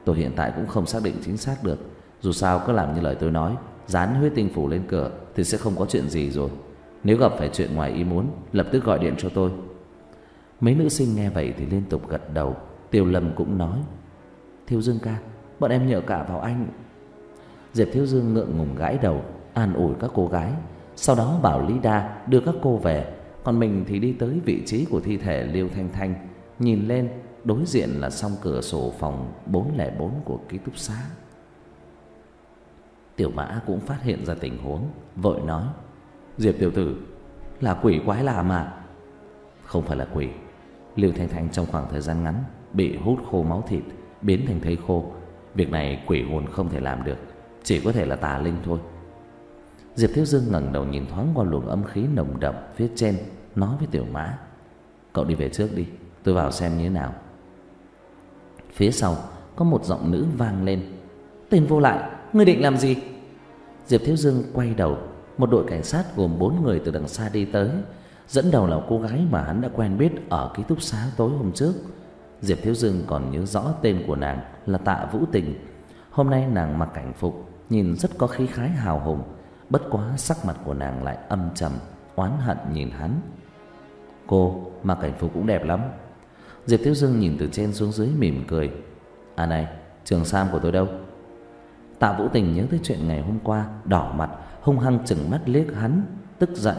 Tôi hiện tại cũng không xác định chính xác được. Dù sao, cứ làm như lời tôi nói, Dán huyết tinh phủ lên cửa Thì sẽ không có chuyện gì rồi. Nếu gặp phải chuyện ngoài ý muốn, Lập tức gọi điện cho tôi. Mấy nữ sinh nghe vậy thì liên tục gật đầu. Tiêu Lâm cũng nói Thiếu Dương ca, Bọn em nhờ cả vào anh. Diệp Thiếu Dương ngượng ngùng gãi đầu, An ủi các cô gái. Sau đó bảo Lý Đa đưa các cô về. Còn mình thì đi tới vị trí của thi thể Liêu Thanh Thanh, Nhìn lên, Đối diện là song cửa sổ phòng 404 của ký túc xá. Tiểu mã cũng phát hiện ra tình huống, Vội nói, Diệp tiểu tử, Là quỷ quái là mà. Không phải là quỷ. Liêu Thanh Thanh trong khoảng thời gian ngắn Bị hút khô máu thịt, Biến thành thây khô. Việc này quỷ hồn không thể làm được, Chỉ có thể là tà linh thôi. Diệp Thiếu Dương ngẩng đầu nhìn thoáng qua luồng âm khí nồng đậm phía trên Nói với Tiểu Mã Cậu đi về trước đi, Tôi vào xem như thế nào. Phía sau, có một giọng nữ vang lên, Tên vô lại, Ngươi định làm gì? Diệp Thiếu Dương quay đầu, Một đội cảnh sát gồm bốn người từ đằng xa đi tới, Dẫn đầu là cô gái mà hắn đã quen biết Ở ký túc xá tối hôm trước. Diệp Thiếu Dương còn nhớ rõ tên của nàng Là Tạ Vũ Tình. Hôm nay nàng mặc cảnh phục, Nhìn rất có khí khái hào hùng, Bất quá sắc mặt của nàng lại âm trầm, Oán hận nhìn hắn. Cô mặc cảnh phục cũng đẹp lắm. Diệp Thiếu Dương nhìn từ trên xuống dưới mỉm cười. À này, trường Sam của tôi đâu? Tạ Vũ Tình nhớ tới chuyện ngày hôm qua, Đỏ mặt, hung hăng chừng mắt liếc hắn, Tức giận.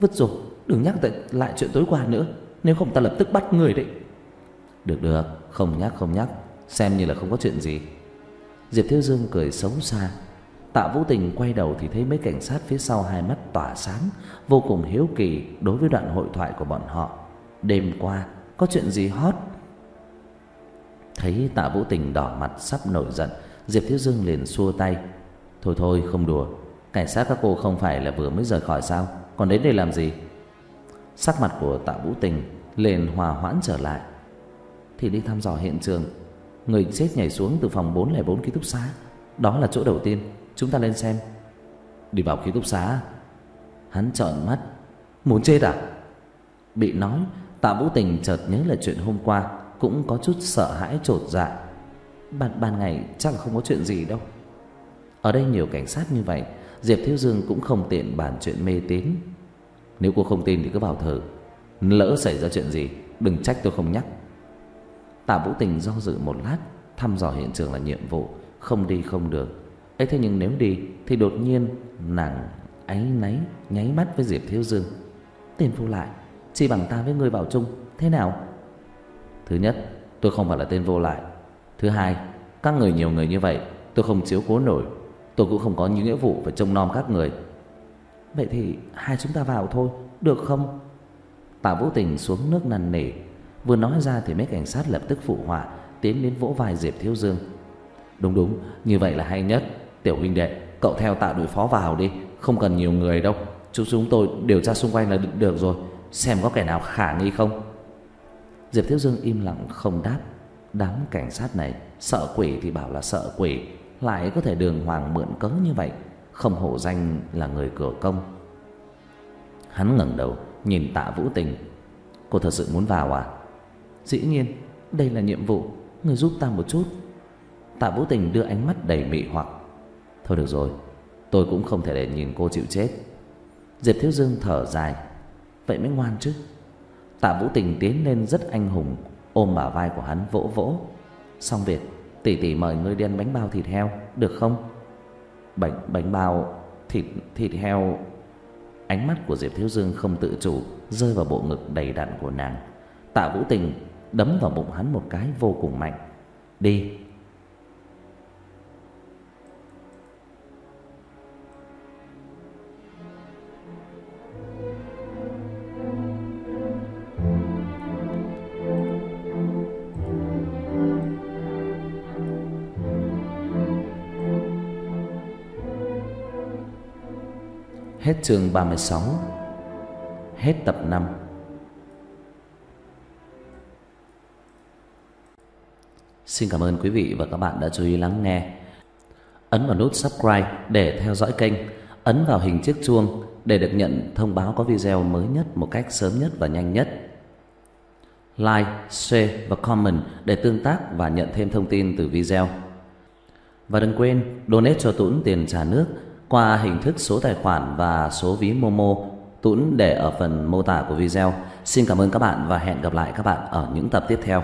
Vứt rồi đừng nhắc lại chuyện tối qua nữa, Nếu không ta lập tức bắt người đấy. Được được, không nhắc không nhắc, Xem như là không có chuyện gì. Diệp Thiếu Dương cười xấu xa. Tạ Vũ Tình quay đầu thì thấy mấy cảnh sát phía sau hai mắt tỏa sáng, Vô cùng hiếu kỳ đối với đoạn hội thoại của bọn họ. Đêm qua, có chuyện gì hot? Thấy Tạ Vũ Tình đỏ mặt sắp nổi giận, Diệp Thiếu Dương liền xua tay. Thôi thôi, không đùa. Cảnh sát các cô không phải là vừa mới rời khỏi sao? Còn đến đây làm gì? Sắc mặt của Tạ Vũ Tình liền hòa hoãn trở lại. Thì đi thăm dò hiện trường. Người chết nhảy xuống từ phòng 404 ký túc xá. Đó là chỗ đầu tiên. Chúng ta lên xem. Đi vào ký túc xá. Hắn trợn mắt. Muốn chết à? Bị nói Tạ Vũ Tình chợt nhớ lại chuyện hôm qua Cũng có chút sợ hãi trột dạ. Ban, ban ngày chắc là không có chuyện gì đâu. Ở đây nhiều cảnh sát như vậy Diệp Thiếu Dương cũng không tiện bàn chuyện mê tín. Nếu cô không tin thì cứ vào thử Lỡ xảy ra chuyện gì Đừng trách tôi không nhắc. Tạ Vũ Tình do dự một lát Thăm dò hiện trường là nhiệm vụ Không đi không được ấy thế nhưng nếu đi, Thì đột nhiên nàng áy náy Nháy mắt với Diệp Thiếu Dương. Tên vô lại, Chỉ bằng ta với người bảo chung Thế nào? Thứ nhất, tôi không phải là tên vô lại. Thứ hai, Các người nhiều người như vậy, Tôi không chiếu cố nổi. Tôi cũng không có những nghĩa vụ phải trông nom các người. Vậy thì hai chúng ta vào thôi, Được không? Tạ Vũ Tình xuống nước năn nỉ. Vừa nói ra thì mấy cảnh sát lập tức phụ họa, Tiến đến vỗ vai Diệp Thiếu Dương. Đúng đúng, như vậy là hay nhất. Tiểu huynh đệ, cậu theo tạ đối phó vào đi, Không cần nhiều người đâu. Chúng chúng tôi điều tra xung quanh là được rồi. Xem có kẻ nào khả nghi không? Diệp Thiếu Dương im lặng không đáp. Đám cảnh sát này, Sợ quỷ thì bảo là sợ quỷ, Lại có thể đường hoàng mượn cớ như vậy, Không hổ danh là người cửa công. Hắn ngẩng đầu, Nhìn tạ Vũ Tình. Cô thật sự muốn vào à? Dĩ nhiên, đây là nhiệm vụ, Người giúp ta một chút. Tạ Vũ Tình đưa ánh mắt đầy mị hoặc. Thôi được rồi Tôi cũng không thể để nhìn cô chịu chết. Diệp Thiếu Dương thở dài. Vậy mới ngoan chứ. Tạ Vũ Tình tiến lên rất anh hùng Ôm bả vai của hắn vỗ vỗ. Xong việc Tỷ tỷ mời ngươi đi ăn bánh bao thịt heo Được không? Bánh, bánh bao thịt, thịt heo. Ánh mắt của Diệp Thiếu Dương không tự chủ Rơi vào bộ ngực đầy đặn của nàng. Tạ Vũ Tình đấm vào bụng hắn một cái vô cùng mạnh. Đi Hết chương 36 Hết tập 5 Xin cảm ơn quý vị và các bạn đã chú ý lắng nghe. Ấn vào nút subscribe để theo dõi kênh. Ấn vào hình chiếc chuông để được nhận thông báo có video mới nhất một cách sớm nhất và nhanh nhất. Like, share và comment để tương tác và nhận thêm thông tin từ video. Và đừng quên donate cho Tũng tiền trả nước qua hình thức số tài khoản và số ví Momo, Tuấn để ở phần mô tả của video. Xin cảm ơn các bạn và hẹn gặp lại các bạn ở những tập tiếp theo.